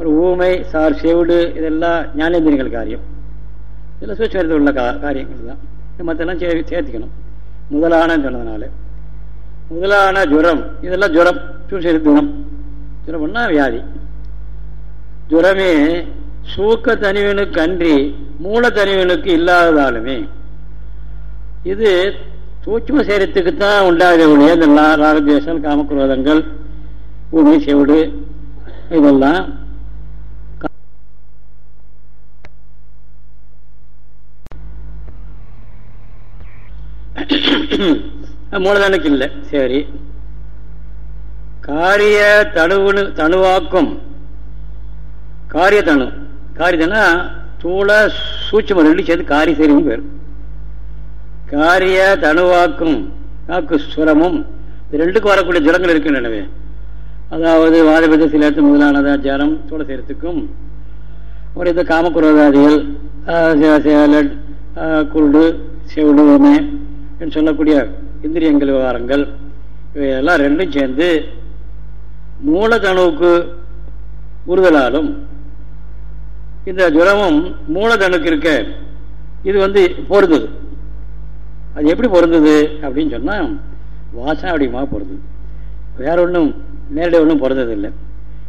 Speaker 1: ஒரு ஊமை சார் செவிடு இதெல்லாம் ஞானேந்திரங்கள் காரியம். இதெல்லாம் சூட்சத்தில் உள்ள கா காரியங்கள் தான். மற்றெல்லாம் சே சேர்த்துக்கணும். முதலான சொன்னதுனால. முதலான ஜுரம் இதெல்லாம் ஜுரம் சூழ்சரி குணம் ஜுரம்னா வியாதி. ஜுரமே சூக்க தனிவனுக்கு அன்றி மூல தனிவனுக்கு இல்லாததாலுமே இது சூட்சம சேரத்துக்கு தான் உண்டாகக்கூடிய இந்த ராகத்வேஷங்கள் காமக்ரோதங்கள் பூமி செவிடு இதெல்லாம் மூலதனுக்கு இல்லை. சரி. காரிய தனுவுனு தனுவாக்கும். காரிய தனு காரியதனா தூள சூட்சம் ரெண்டு சேர்த்து காரிய சரின்னு பேர். காரிய தனுவாக்கும் காக்கு சுரமும் ரெண்டுக்கு வரக்கூடிய வரக்கூடிய இருக்கு இருக்கின்றனவே அதாவது வாதபத்த சிலத்து முதலானதா ஜரம் சூழ சேர்த்துக்கும் ஒரு இந்த காமக்குரோதாதிகள் குருடு செவிடுவமே என்று சொல்லக்கூடிய இந்திரியங்கள் விவகாரங்கள் இவையெல்லாம் ரெண்டும் சேர்ந்து மூலதனுவுக்கு உறுதலாலும் இந்த ஜுரமும் மூலதனுக்கு இருக்க இது வந்து பொருந்தது. அது எப்படி பொருந்தது அப்படின்னு சொன்னால் வாசனை அப்படிமாக பொருந்தது. வேற ஒன்றும் நேரடி ஒன்றும் பிறந்ததில்லை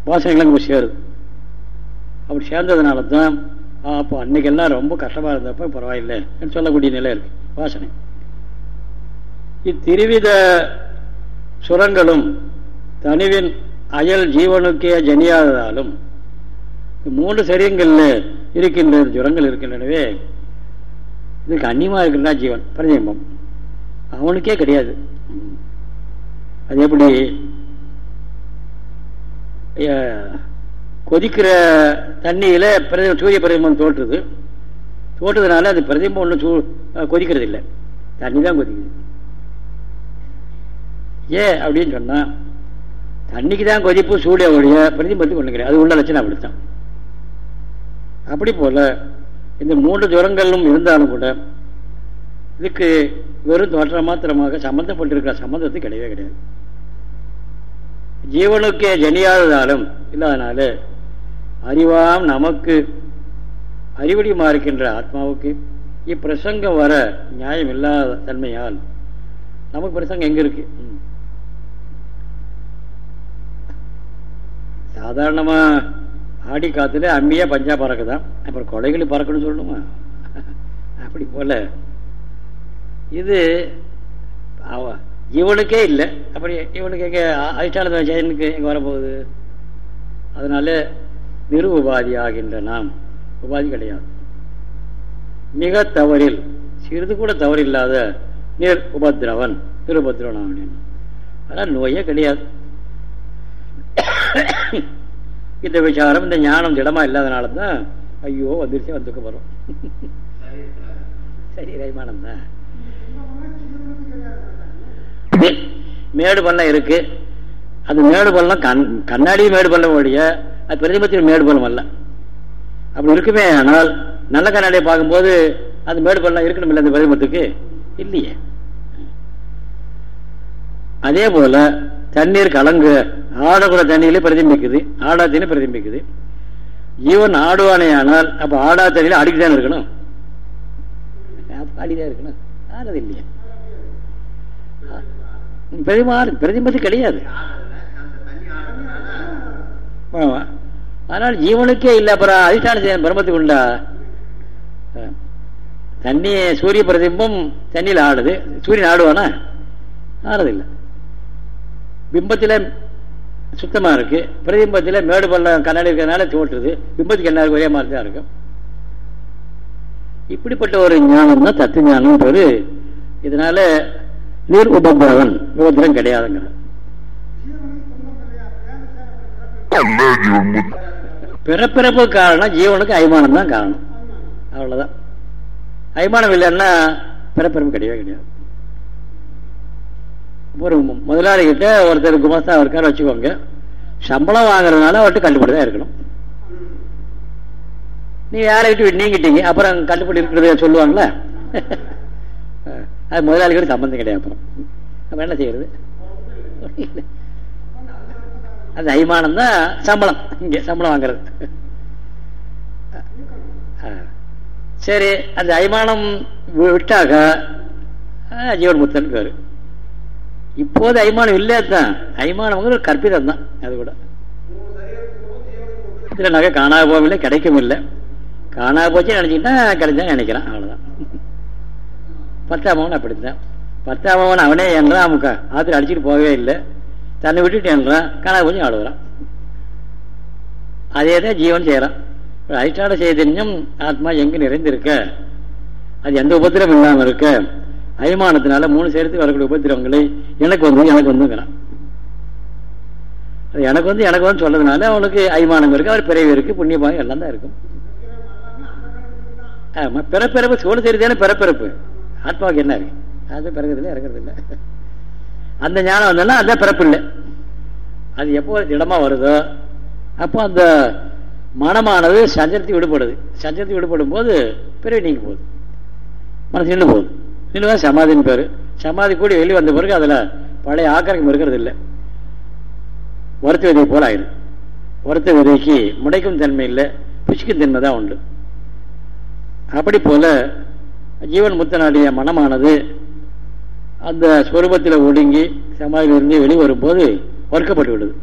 Speaker 1: வாசனைகளும் நம்ம சேருது. அப்படி சேர்ந்ததுனால தான் அப்போ அன்னைக்கெல்லாம் ரொம்ப கஷ்டமாக இருந்தப்போ பரவாயில்லை சொல்லக்கூடிய நிலை இருக்கு. வாசனை. இத்திருவித சுரங்களும் தனிவின் அயல் ஜீவனுக்கே ஜனியாததாலும் மூன்று சரியங்கள்ல இருக்கின்ற ஜுரங்கள் இருக்கின்றனவே இதுக்கு அந்நியமா இருக்கின்றா ஜீவன். பிரதிபிம்பம். அவனுக்கே கிடையாது. அது எப்படி கொதிக்கிற தண்ணியில பிரதி சூரிய பிரதிபம் தோற்றுது. தோற்றுறதுனால அது பிரதிபம் ஒன்றும் சூ கொதிக்கிறது இல்லை தண்ணி தான் கொதிக்குது. ஏன் அப்படின்னு சொன்னா தண்ணிக்கு தான் கொதிப்பு சூடிய ஒழிய பிரதிபத்துக்கு ஒண்ணு கிடையாது. அது உள்ள லட்சணம் அப்படித்தான். அப்படி போல இந்த மூன்று ஜுரங்களும் இருந்தாலும் கூட இதுக்கு வெறும் தோற்ற மாத்திரமாக சம்பந்தப்பட்டிருக்கிற சம்பந்தத்துக்கு கிடையவே கிடையாது. ஜீவனுக்கே ஜனியாததாலும் இல்லாதனால அறிவாம் நமக்கு அறிவடி இருக்கின்ற ஆத்மாவுக்கு இப்பிரசங்கம் வர நியாயம் இல்லாத தன்மையால் நமக்கு பிரசங்கம் எங்க இருக்கு சாதாரணமா ஆடி காத்துல அம்மியா பஞ்சா பறக்குதான். அப்புறம் கொலைகள் பறக்கணும்னு சொல்லணுமா? அப்படி போல. இது இவனுக்கே இல்லை. அப்படி இவனுக்கு எங்க அதிஷ்டான ஜெயனுக்கு எங்க வரப்போகுது? அதனால நிரு உபாதி ஆகின்ற நாம் உபாதி கிடையாது. மிக தவறில் சிறிது கூட தவறில்லாத நிர் உபத்ரவன் நிருபத்ரவன் அப்படின்னு அதனால் நோயே கிடையாது. இந்த விசாரம் இந்த ஞானம் திடமா இல்லாதனால தான் ஐயோ வந்துருச்சு வந்துக்க வரும். சரி ரைமானம் தான் மேடு பள்ளம் இருக்கு. அது மேடு பள்ளம் கண் கண்ணாடி மேடு பள்ளம் ஒழிய அது பிரதிபத்தில் மேடு பள்ளம் அல்ல. அப்படி இருக்குமே ஆனால் நல்ல கண்ணாடியை பார்க்கும்போது அது மேடு பள்ளம் இருக்கணும் இல்லை அந்த பிரதிபத்துக்கு? இல்லையே. அதே போல தண்ணீர் கலங்கு ஆடக்கூட தண்ணியிலே பிரதிபிக்குது ஆடா தண்ணி பிரதிபிக்குது ஜீவன் ஆடுவானே ஆனால் அப்ப ஆடா தண்ணியில அடிக்குதான் இருக்கணும்? அடிதான் இருக்கணும்? ஆனது இல்லையா. பிரதிமாறு பிரதிபதி கிடையாது. ஆனால் ஜீவனுக்கே இல்லை அப்புறம் அதிஷ்டான செய்ய பிரம்மத்துக்கு உண்டா? தண்ணி சூரிய பிரதிம்பம் தண்ணியில் ஆடுது. சூரியன் ஆடுவானா? ஆடுறதில்லை. பிம்பத்தில் சுத்தமாக இருக்கு. பிரதிபிம்பத்தில் மேடு பள்ளம் கண்ணாடி இருக்கிறதுனால தோற்றுது. பிம்பத்துக்கு எல்லாருக்கும் ஒரே மாதிரி தான் இருக்கும். இப்படிப்பட்ட ஒரு ஞானம் தான் தத்துவ ஞானம் இதனால நீர் உபபவன் உபத்திரம் கிடையாதுங்க. பிறப்பிறப்பு காரணம் ஜீவனுக்கு அய்மானம் தான் காரணம். அவ்வளவுதான். அய்மானம் இல்லைன்னா பிறப்பிறப்பு கிடையவே கிடையாது. ஒரு முதலாளி கிட்ட ஒருத்தர் குமாஸ்தா இருக்காரு வச்சுக்கோங்க. சம்பளம் வாங்குறதுனால அவர்கிட்ட கட்டுப்படி தான் இருக்கணும். நீ யாரை விட்டு நீங்கிட்டீங்க? அப்புறம் கட்டுப்படி இருக்கிறத சொல்லுவாங்களா. அது முதலாளிகள் சம்பந்தம் கிடையாது அப்புறம். என்ன செய்யறது? அது அய்மானம் தான் சம்பளம். இங்கே சம்பளம் வாங்குறது. சரி அந்த அய்மானம் விட்டாக ஜீவன் முத்தன் பேரு இப்போது அய்மானம் இல்லையா தான் அய்மானம் கற்பிதம் தான் அது கூட. இதில் நகை காணாத போகவில்லை கிடைக்கும் இல்லை. காணா போச்சு நினைச்சுக்கிட்டா கிடைச்சா நினைக்கிறான் அவ்வளோதான் பத்தாம் அவன் அப்படித்தான். பத்தாம் அவன் அவனே என்றான் அவன் ஆத்திர அடிச்சுட்டு போகவே இல்லை. தன்னை விட்டுட்டு என்றான் காணா கொஞ்சம் அழுகுறான் அதே தான் ஜீவன் செய்யறான். அதிஷ்டான சைதன்யம் ஆத்மா எங்கு நிறைந்திருக்க? அது எந்த உபத்திரம் இல்லாமல் இருக்க? அபிமானத்தினால மூணு சேர்த்து வரக்கூடிய உபத்திரவங்களை எனக்கு வந்து எனக்கு வந்துங்கிறான். அது எனக்கு வந்து எனக்கு வந்து சொல்றதுனால அவனுக்கு அபிமானம் இருக்கு அவர் பிறவி இருக்கு புண்ணியபாகம் எல்லாம் தான் இருக்கும். ஆமா பிறப்பிறப்பு சோழ சரிதானே பிறப்பிறப்பு. ஆத்மாவுக்கு என்ன? இருக்கு அது பிறகுறது இல்லை இறங்குறது இல்லை அந்த ஞானம் வந்தாலும் அந்த பிறப்பு இல்லை. அது எப்போ திடமா வருதோ அப்போ அந்த மனமானது சஞ்சலத்தை விடுபடுது. சஞ்சலத்தை விடுபடும் போது பிறகு நீங்க போகுது. மனசு நின்று போகுது. நின்று சமாதின்னு பேரு. சமாதி கூடி வெளியே வந்த பிறகு அதுல பழைய ஆக்கிரகம் இருக்கிறது இல்லை வருத்த விதை போல ஆயிடும் வருத்த விதைக்கு முடைக்கும் தன்மை இல்லை பிச்சுக்கும் தன்மை தான் உண்டு. அப்படி போல ஜீவன் முத்தனுடைய மனமானது அந்த ஸ்வரூபத்தில் ஒடுங்கி சமாதியிலிருந்து வெளிவரும் போது வறுக்கப்பட்டு விடுது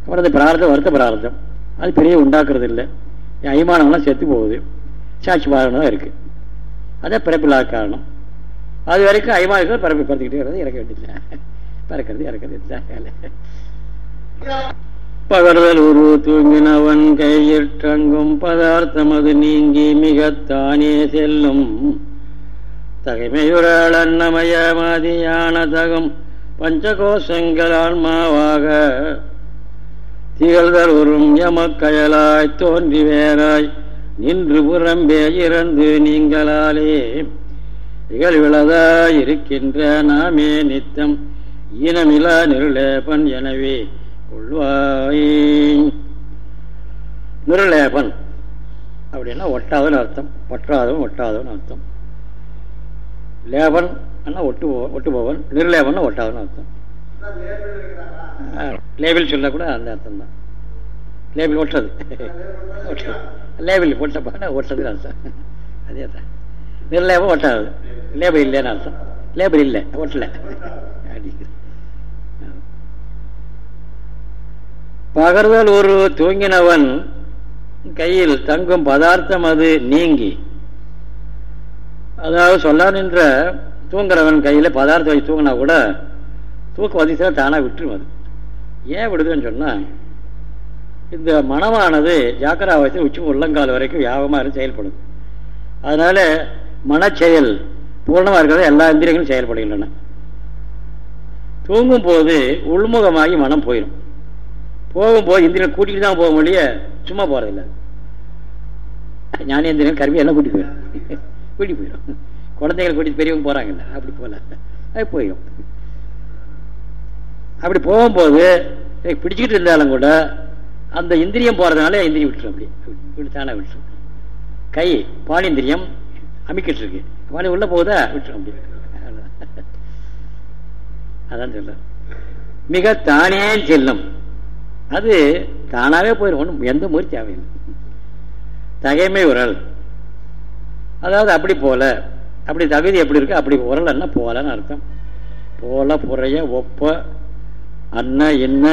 Speaker 1: அப்புறம் அந்த பிரார்த்தம் வருத்த பிரார்த்தம். அது பெரிய உண்டாக்குறது இல்லை அய்மானங்கள்லாம் செத்து போகுது. சாட்சி பாரணம் தான் இருக்கு. அதான் பிறப்பில்லா காரணம். அது வரைக்கும் அய்மானங்கள் பிறப்பு பறந்துக்கிட்டே இருக்கிறது இறக்க வேண்டியதில்லை. பிறக்கிறது இறக்கிறது. பகர்தல் உரு தூங்கினவன் கையிற்றங்கும் பதார்த்தம் அது நீங்கி மிகத்தானே செல்லும். தகைமையுறாள் அன்னமய மாதியான தகும் பஞ்சகோஷங்கள் ஆன்மாவாக. திகழ்தல் உறும் யமக்கயலாய் தோன்றி வேறாய் நின்று புறம்பே இறந்து நீங்களாலே. இகழ்விழதாய் இருக்கின்ற நாமே நித்தம் ஈனமிலா நிருளேபன் எனவே. கொள்வாய். நிருளேபன் அப்படின்னா ஒட்டாதன்னு அர்த்தம். ஒட்டாதவன் ஒட்டாதவன் அர்த்தம். லேபன் ஒட்டு ஒட்டுபவன். நிர்லேபன் ஒட்டாதவன் அர்த்தம். லேபிள் சொல்ல கூட அந்த அர்த்தம் தான் லேபிள் ஒட்டுறது ஒட்டுறது லேபிள் ஒட்டப்பான ஒட்டுறது அர்த்தம். அதே தான். நிர்லேபம் ஒட்டாது. லேபிள் இல்லைன்னு அர்த்தம். லேபிள் இல்லை. ஒட்டல. பகர்தல் ஒரு தூங்கினவன் கையில் தங்கும் பதார்த்தம் அது நீங்கி. அதாவது சொல்லா நின்ற தூங்குறவன் கையில் பதார்த்தம் வச்சு தூங்கினா கூட தூக்கம் அதிசயம் தானாக விட்டுரும் அது. ஏன் விடுதுன்னு சொன்னால் இந்த மனமானது ஜாக்கிராவசியம் உச்சி உள்ளங்கால் வரைக்கும் வியாபகமாக இருந்து செயல்படுது அதனால மனச்செயல் பூர்ணமாக இருக்கிறத எல்லா இந்திரியங்களும் செயல்படுகின்றன. தூங்கும் போது உள்முகமாகி மனம் போயிடும் போகும்போது இந்திரன் கூட்டிகிட்டு தான் போக முடிய சும்மா போறதில்லை. ஞானேந்திரன் கருவி எல்லாம் கூட்டி போயிடும். கூட்டி போயிடும். குழந்தைகளை கூட்டிட்டு பெரியவங்க போறாங்கல்ல அப்படி போல. அது போயிடும். அப்படி போகும்போது பிடிச்சிக்கிட்டு இருந்தாலும் கூட அந்த இந்திரியம் போறதுனால இந்திரியம் விட்டுரும் அப்படி. விட்டுத்தானே விட்டுரும். கை பாலிந்திரியம் அமைக்கிட்டு இருக்கு. பாலி உள்ள போகுதா? விட்டுரும் அப்படி. அதான் சொல்ல மிக தானே செல்லும். அது தானாகவே போயிடும் ஒன்றும் எந்த முயற்சி தேவையில்லை தகைமை உரல். அதாவது அப்படி போல. அப்படி தகுதி எப்படி இருக்கு? அப்படி உரல்னா போலன்னு அர்த்தம். போல புறைய ஒப்ப அன்ன என்ன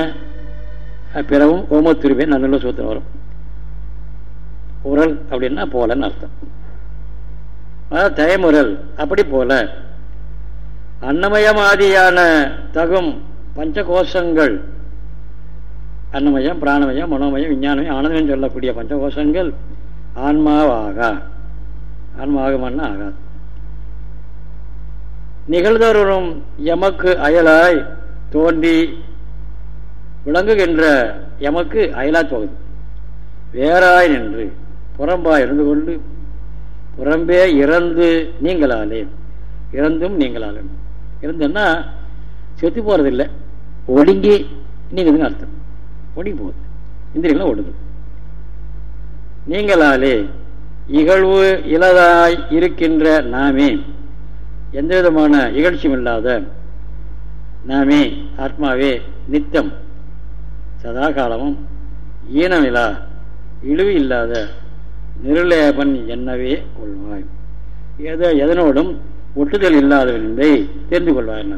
Speaker 1: பிறவும் ஓமத்துருவே நல்ல சூத்திரம் வரும். உரல் அப்படின்னா போலன்னு அர்த்தம். அதாவது தயமுரல் அப்படி போல. அன்னமயமாதியான தகும் பஞ்சகோஷங்கள் அன்னமயம் பிராணமயம் மனோமயம் விஞ்ஞானமயம் ஆனந்தம் சொல்லக்கூடிய பஞ்சகோஷங்கள் ஆன்மாவாகா. ஆன்மாகமன்னா ஆகாது. நிகழ்தரும் எமக்கு அயலாய் தோன்றி விளங்குகின்ற எமக்கு அயலா தொகுதி வேறாய் நின்று புறம்பாய் இருந்து கொண்டு புறம்பே இறந்து நீங்களாலே. இறந்தும் நீங்களாலே. இறந்துன்னா செத்து போறதில்லை. ஒடுங்கி நீங்கதுன்னு அர்த்தம். ஓடி போகுது. இந்திரியங்களும் ஓடுது. நீங்களாலே இகழ்வு இலதாய் இருக்கின்ற நாமே எந்த விதமான இகழ்ச்சியும் இல்லாத நாமே ஆத்மாவே நித்தம் சதா காலமும் ஈனமிலா இழிவு இல்லாத நிருலேபன் என்னவே கொள்வாய். ஏதோ எதனோடும் ஒட்டுதல் இல்லாதவன் என்பதை தெரிந்து கொள்வாய்.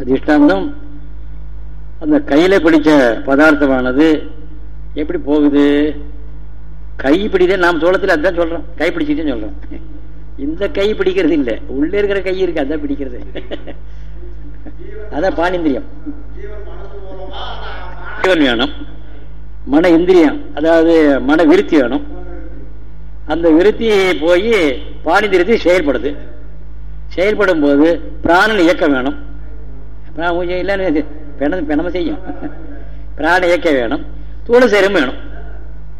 Speaker 1: அதிஷ்டாந்தம் அந்த கையில பிடிச்ச பதார்த்தமானது எப்படி போகுது? கை பிடிதே நாம் சோளத்தில் அதுதான் சொல்றோம். கை பிடிச்சிட்டே சொல்றோம். இந்த கை பிடிக்கிறது இல்லை. உள்ளே இருக்கிற கை இருக்கு அதான் பிடிக்கிறது. அதான் பானிந்திரியம். வேணும் மன இந்திரியம் அதாவது மன விருத்தி வேணும். அந்த விருத்தி போய் பானிந்திரியத்தை செயல்படுது. செயல்படும் போது பிராணன் இயக்கம் வேணும். இல்லைன்னு பெணம் செய்யும். பிராண இயக்க வேணும். தூள சேரும் வேணும்.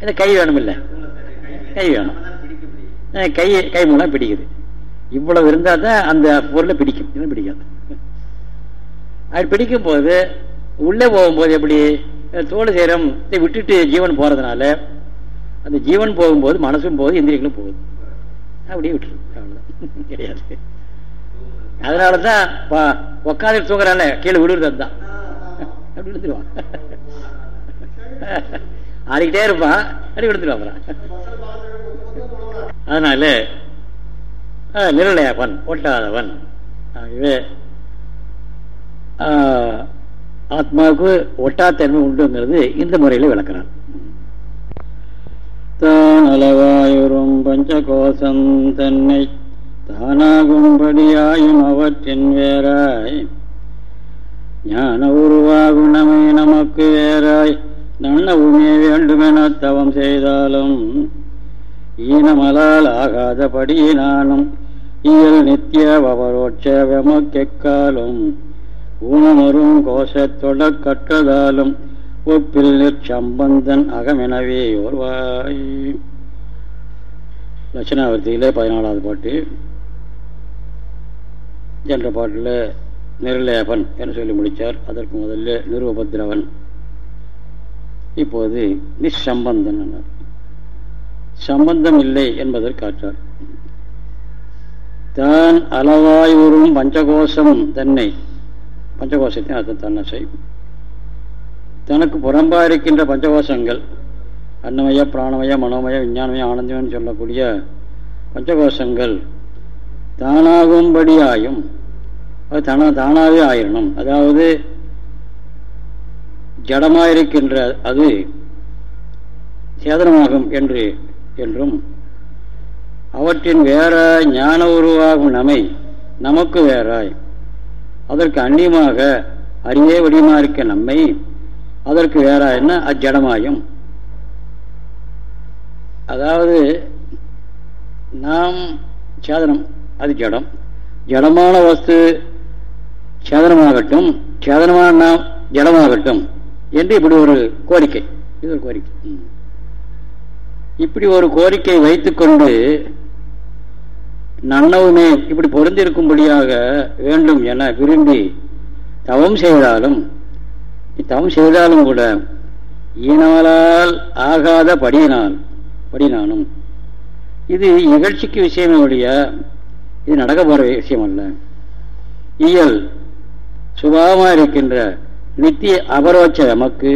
Speaker 1: இந்த கை வேணும் இல்லை கை வேணும். கை கை மூலம் பிடிக்குது. இவ்வளவு இருந்தால் தான் அந்த பொருளை பிடிக்கும். இன்னும் பிடிக்காது. அப்படி பிடிக்கும் போது உள்ளே போகும்போது எப்படி தோல் சேரம் விட்டுட்டு ஜீவன் போறதுனால அந்த ஜீவன் போகும்போது மனசும் போகுது இந்திரியங்களும் போகுது. அப்படியே விட்டுரும். அவ்வளோதான் கிடையாது. அதனாலதான் உக்காந்து தூங்குறால கீழே விடுறது அதுதான். அப்படி விழுந்துருவான் ஆடிக்கிட்டே இருப்பான். அப்படி விழுந்துருவான் அப்புறம். அதனால நிரலையவன் ஒட்டாதவன். ஆகவே ஆத்மாவுக்கு ஒட்டாத்தன்மை உண்டுங்கிறது இந்த முறையில் விளக்கிறான். தான் அளவாயுறும் பஞ்சகோசம் தன்னை தானாகும்படியாயும் அவற்றின் வேறாய் ஞான உருவாகுணமே நமக்கு வேறாய். நன்னவுமே வேண்டுமென தவம் செய்தாலும் ஈனமலால் ஆகாதபடியினாலும் இயல் நித்திய வபரோட்சவமக்கெக்காலும் ஊனமரும் கோஷத்தொட கற்றதாலும் ஒப்பில் நிற்சம்பந்தன் அகமெனவே ஒருவாய் லட்சணாவர்த்தியிலே பதினாலாவது பாட்டு. என்ற பாட்டில் நிர்லேபன் என்று சொல்லி முடித்தார் அதற்கு முதல்ல நிருபத்ரவன் இப்போது நிசம்பந்தன் சம்பந்தம் இல்லை என்பதற்காற்றார் தான் அளவாய் உறும் பஞ்சகோஷம் தன்னை பஞ்சகோஷத்தின் அர்த்தம் தன்னசை தனக்கு புறம்பா இருக்கின்ற பஞ்சகோஷங்கள் அன்னமய பிராணமய மனோமய விஞ்ஞானமய ஆனந்தமயம் சொல்லக்கூடிய பஞ்சகோஷங்கள் தானாகும்படியாயும் அது தானா தானாகவே ஆயிரணும். அதாவது ஜடமாயிருக்கின்ற அது சேதனமாகும் என்று என்றும் அவற்றின் வேறாய் ஞான உருவாகும் நமை நமக்கு வேறாய். அதற்கு அந்நியமாக அறியே வடிவமா இருக்க நம்மை அதற்கு வேறாய் என்ன? அஜடமாயும். அதாவது நாம் சேதனம் அது ஜடம். ஜடமான வஸ்து சேதனமாகட்டும் சேதனமான நாம் ஜலமாகட்டும் என்று இப்படி ஒரு கோரிக்கை. இது ஒரு கோரிக்கை. இப்படி ஒரு கோரிக்கை வைத்துக்கொண்டு நன்னவுமே இப்படி பொருந்திருக்கும்படியாக வேண்டும் என விரும்பி தவம் செய்தாலும் தவம் செய்தாலும் கூட ஈனவலால் ஆகாத படியினால் படினானும் இது நிகழ்ச்சிக்கு விஷயமுடைய இது நடக்க போற விஷயம் அல்ல. இயல் சுபாவமாக இருக்கின்ற நித்திய அபரோட்ச நமக்கு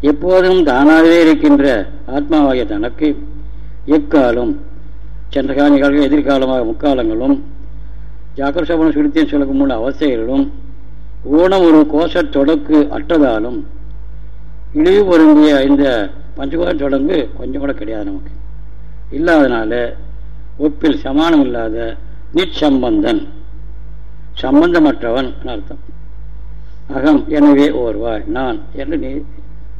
Speaker 1: எப்போதும் தானாகவே இருக்கின்ற ஆத்மாவாகிய தனக்கு எக்காலம் சென்ற நிகழ்வு எதிர்காலமாக முக்காலங்களும் ஜாக்கிரசபன சுருத்தியம் சொல்லக்கும் மூணு அவஸ்தைகளிலும் ஊனம் ஒரு கோஷ தொடக்கு அற்றதாலும் இழிவு பொருந்திய இந்த பஞ்சகோஷ தொடங்கு கொஞ்சம் கூட கிடையாது நமக்கு. இல்லாதனால ஒப்பில் சமானம் இல்லாத நிச்சம்பந்தன் சம்பந்தமற்றவன் அர்த்தம். அகம் எனவே ஓர்வாய் நான் என்று நீ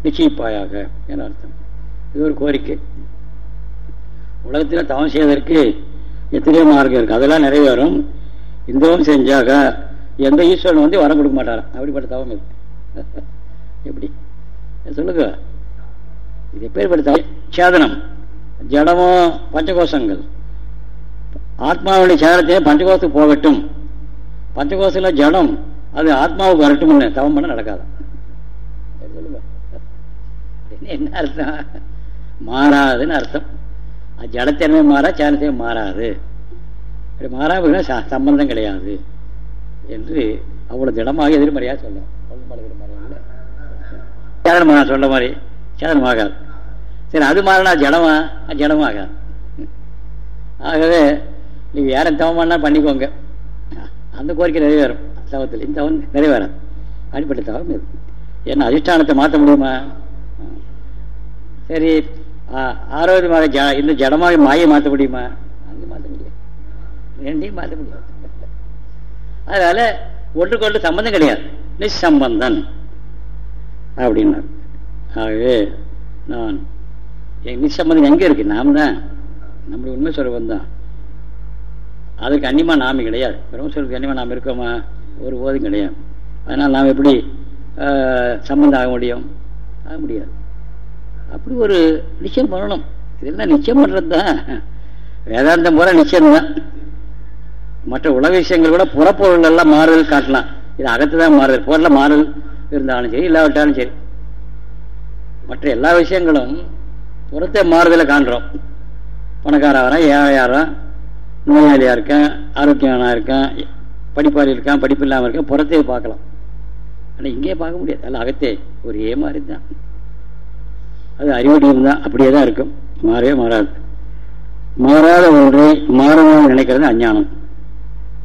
Speaker 1: நிச்சயிப்பாயாக என அர்த்தம். இது ஒரு கோரிக்கை. உலகத்தில் தவம் செய்வதற்கு எத்தனையோ மார்க்கம் இருக்கு. அதெல்லாம் நிறைவேறும். இந்தவும் செஞ்சாக எந்த ஈஸ்வரன் வந்து வரம் கொடுக்க மாட்டாராம். அப்படிப்பட்ட தவம் இது. எப்படி? சொல்லுங்க. இது எப்பேற்பட்ட சேதனம் ஜடமோ பஞ்சகோஷங்கள். ஆத்மாவுடைய சேதனத்தையே பஞ்சகோஷத்துக்கு போகட்டும். பஞ்சகோஷத்தில் ஜடம் அது ஆத்மாவுக்கு வரட்டும்னு தவம் பண்ண நடக்காதான் சொல்லுங்க. என்ன அர்த்தம்? மாறாதுன்னு அர்த்தம். ஜடத்தன்மை மாறா சேனத்தையும் மாறாது. அப்படி மாறாமல் சம்பந்தம் கிடையாது. என்று அவ்வளோ திடமாக எதிர்மறையாக சொல்லும். சேதனமாக சொல்ல மாதிரி சேதனமாகாது சரி அது மாறினா ஜடமா? ஜடமாகாது ஆகவே நீங்கள் யாரும் தவம் பண்ணிக்கோங்க. அந்த கோரிக்கை நிறைவேறும். தவத்தில் இந்த தவம் நிறைவேறாது அடிப்பட்ட தவம் இது. என்ன அதிஷ்டானத்தை மாற்ற முடியுமா? சரி ஆறாவது மாக ஜ இந்த ஜடமாக மாயை மாற்ற முடியுமா? அங்கே மாற்ற முடியாது ரெண்டையும் மாற்ற முடியாது அதனால ஒன்றுக்கு ஒன்று சம்பந்தம் கிடையாது. நிசம்பந்தன். அப்படின்னார். ஆகவே நான் என் நிசம்பந்தம் எங்கே இருக்கு? நாம் தான் நம்மளுடைய உண்மை சொல்லுவோம் அதுக்கு அன்னிமா நாம கிடையாது. பிரம்மஸ்வரத்துக்கு அன்னிமா நாம் இருக்கோமா? ஒரு போதும் கிடையாது. அதனால் நாம் எப்படி சம்பந்தம் ஆக முடியும்? ஆக முடியாது. அப்படி ஒரு நிச்சயம் பண்ணணும். இதெல்லாம் நிச்சயம் பண்ணுறது தான் வேதாந்தம் போல நிச்சயம் தான் மற்ற உலக விஷயங்கள் கூட புறப்பொருள் எல்லாம் மாறுதல் காட்டலாம். இது அகத்து தான் மாறுதல். பொருளில் மாறுதல் இருந்தாலும் சரி இல்லாவிட்டாலும் சரி. மற்ற எல்லா விஷயங்களும் புறத்தை மாறுதலை காண்றோம். பணக்காரன் ஏழையாரம் நோயாளியாக இருக்கேன் ஆரோக்கியமானா இருக்கேன் படிப்பாளி இருக்கான் படிப்பு இல்லாமல் இருக்கேன் புறத்தையே பார்க்கலாம். ஆனால் இங்கேயே பார்க்க முடியாது. அதில் அகத்தே. ஒரே மாதிரி தான். அது அறிவடியும் தான் அப்படியே தான் இருக்கும். மாறவே மாறாது. மாறாத ஒன்றை மாறணும்னு நினைக்கிறது அஞ்ஞானம்.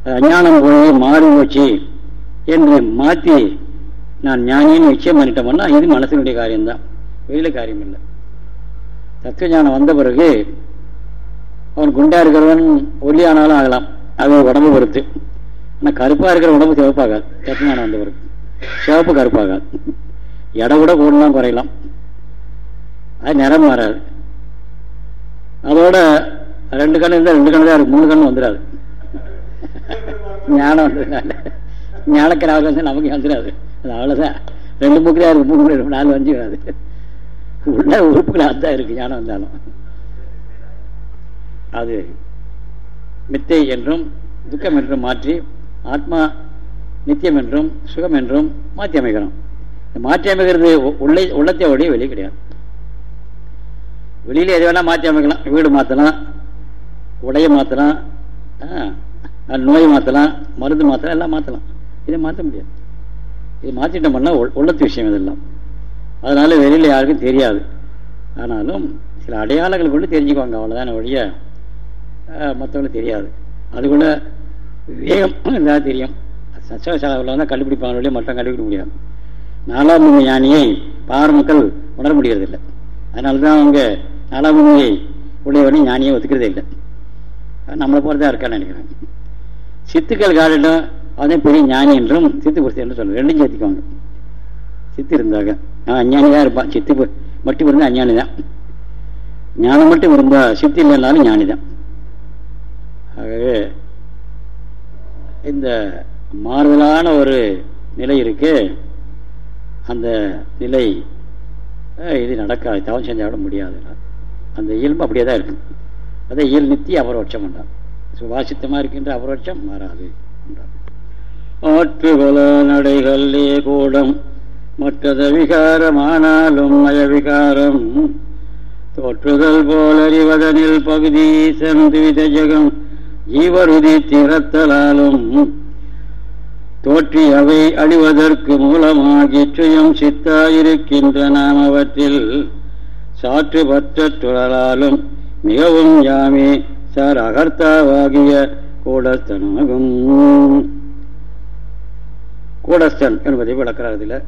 Speaker 1: அது அஞ்ஞானம் போய் மாறி போச்சு என்று மாற்றி நான் ஞானின்னு நிச்சயம் பண்ணிட்டோம்னா இது மனசினுடைய காரியம்தான் வெளியில் காரியம் இல்லை. தத்துவ ஞானம் வந்த பிறகு அவன் குண்டா இருக்கிறவன் ஒல்லியானாலும் ஆகலாம். அது உடம்பு பொறுத்து. ஆனால் கருப்பாக இருக்கிற உடம்பு சிவப்பாகாது. தத்துவ ஞானம் வந்த சிவப்பு கருப்பாகாது. எடை கூட கூடலாம் குறையலாம். அது நிறம் மாறாது. அதோட ரெண்டு கண்ணு இருந்தால் ரெண்டு கண்ணு தான் இருக்கு. மூணு கண்ணு வந்துடாது. ஞானம் வந்ததுனால ஞானக்கிராக நமக்கு வந்துடாது. அது அவ்வளோதான் ரெண்டு மூக்கு தான் இருக்கு? மூணு நாலு அஞ்சு வராது உள்ள உறுப்புகள் அதுதான் இருக்கு. ஞானம் வந்தாலும். அது மித்தை என்றும் துக்கம் என்றும் மாற்றி ஆத்மா நித்தியம் என்றும் சுகம் என்றும் மாற்றி அமைக்கணும். மாற்றி அமைக்கிறது உள்ளே உள்ளத்தை ஒழிய வெளியே கிடையாது. வெளியில எது வேணா மாற்றி அமைக்கலாம். வீடு மாற்றலாம் உடையை மாற்றலாம் நோய் மாற்றலாம் மருந்து மாற்றலாம் எல்லாம் மாற்றலாம். இதை மாற்ற முடியாது. இது மாற்றிட்டோம்னா உள்ளத்து விஷயம் இதெல்லாம். அதனால வெளியில யாருக்கும் தெரியாது. ஆனாலும் சில அடையாளங்கள் கொண்டு தெரிஞ்சுக்குவாங்க அவ்வளோதான ஒழிய. மற்றவங்களுக்கு தெரியாது. அதுக்குள்ள வேகம் இருந்தால் தெரியும். சச்சவசாலாவில் தான் கண்டுபிடிப்பாங்க வழியே மட்டும் கண்டுபிடிக்க முடியாது. நாலாம் முக ஞானியை பாவர மக்கள் உணர முடியறதில்லை அதனால தான் அவங்க நாலாம் முகையை உடையவனே ஞானியை ஒத்துக்கிறதே இல்லை. நம்மளை போல தான் இருக்கான்னு நினைக்கிறேன். சித்துக்கள் காலிடம் அதே பெரிய ஞானி என்றும் சித்து புரிசு என்று சொல்லுவோம் ரெண்டும் சேர்த்துக்குவாங்க. சித்து இருந்தாங்க அஞ்ஞானி தான் இருப்பான் சித்து மட்டும் இருந்தால் அஞ்ஞானி தான் ஞானம் மட்டும் இருந்தால் சித்து இல்லைனாலும் ஞானி தான் ஆகவே இந்த மாறுதலான ஒரு நிலை இருக்கு. அந்த நிலை இது நடக்காது. தவம் செஞ்சால் விட முடியாது. அந்த இயல்பு அப்படியே தான் இருக்கு. அதே இயல் நித்தி அபரோட்சம் என்றார். சுபாசித்தமாக இருக்கின்ற அபரோட்சம் மாறாது என்றார். ஆற்றுகொல நடைகள் கூடம் மற்றது விகாரமானாலும் மயவிகாரம் தோற்றுதல் போல் அறிவதனில் பகுதி சென்றுவித ஜெகம். ஈவருதி திறத்தலாலும் தோற்றி அவை அழிவதற்கு மூலமாகி சுயம் சித்தாயிருக்கின்ற நாம் அவற்றில் சாற்று பற்ற துழலாலும் மிகவும் யாமே சார் அகர்த்தாவாகிய கூடஸ்தனாகும். கூடஸ்தன் என்பதை விளக்கிறார் இதில்.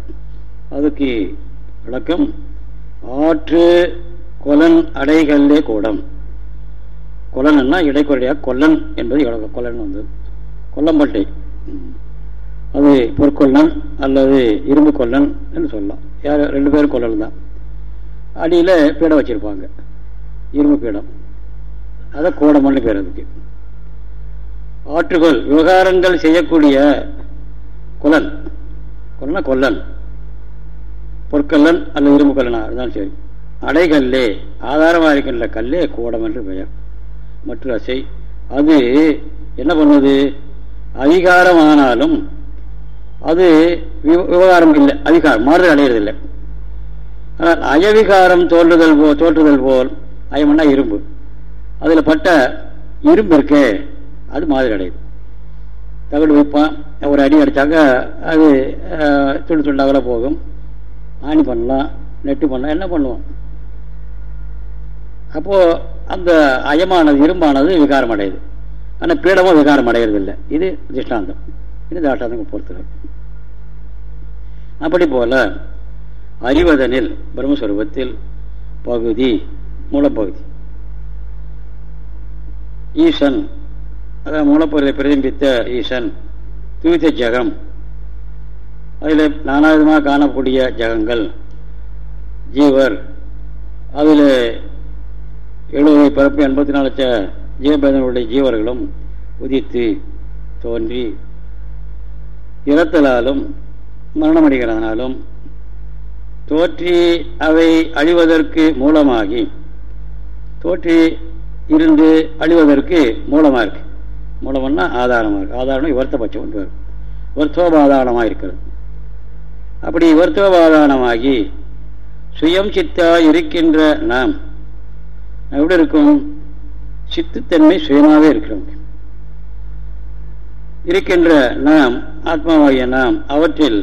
Speaker 1: அதுக்கு விளக்கம் ஆற்று கொலன் அடைகல்லே கூடம். கொலன்னா இடைக்குறையா கொல்லன் என்பது கொல்லன் வந்தது கொல்லம்பட்டை அது பொற்கொல்லன் அல்லது இரும்பு கொல்லன் என்று சொல்லலாம். யார்? ரெண்டு பேரும் கொல்லன் தான். அடியில் பீடம் வச்சிருப்பாங்க. இரும்பு பீடம். அதை கோடமன்னு பேர் அதுக்கு. ஆற்றுகள் விவகாரங்கள் செய்யக்கூடிய குலன். கொல்லனா கொல்லன். பொற்கல்லன் அல்லது இரும்பு கல்லனா இருந்தாலும் சரி. அடைகல்லே ஆதாரமாக இருக்கின்ற கல்லே கோடம் என்று பெயர். மற்ற அசை. அது என்ன பண்ணுவது அதிகாரமானாலும் அது விவகாரம் இல்லை. அதிகாரம் மாறுதல் அடையிறதில்லை. ஆனால் அயவிகாரம் தோன்றுதல் போ தோற்றுதல் போல் அயமன்னா இரும்பு. அதில் பட்ட இரும்பு இருக்கே அது மாதிரி அடையுது. தகடு வைப்பான் ஒரு அடி அடித்தாக்க அது துண்டு துண்டாக போகும். ஆணி பண்ணலாம் நெட்டு பண்ணலாம் என்ன பண்ணுவோம்? அப்போது அந்த அயமானது இரும்பானது விகாரம் அடையுது ஆனால் பீடமும் விகாரம் அடையிறதில்லை இது திஷ்டாந்தம் இது தாட்டாந்தம் பொறுத்தவர் அப்படி போல அறிவதனில் பிரம்மஸ்வரூபத்தில் பகுதி மூலப்பகுதி. ஈசன் அதாவது மூலப்பொருளை பிரதிபித்த ஈசன் துவித்த ஜெகம். அதில் நானாவிதமாக காணக்கூடிய ஜகங்கள் ஜீவர் அதில் எழுபது பிறப்பு எண்பத்தி நாலு லட்ச ஜீவபேதங்களுடைய ஜீவர்களும் உதித்து தோன்றி இறத்தலாலும் மரணமடைகிறதனாலும் தோற்றி அவை அழிவதற்கு மூலமாகி தோற்றி இருந்து அழிவதற்கு மூலமாக இருக்கு மூலம்னா ஆதாரமாக இருக்கு ஆதாரம் வருத்தபட்சம் ஒன்று வர்த்தோபாதானமாக இருக்கிறது அப்படி வருத்தோபாதானமாகி சுயம் சித்தா இருக்கின்ற நாம் எப்படி இருக்கும்? சித்துத்தன்மை சுயமாகவே இருக்கிறோம். இருக்கின்ற நாம் ஆத்மாவாகிய நாம் அவற்றில்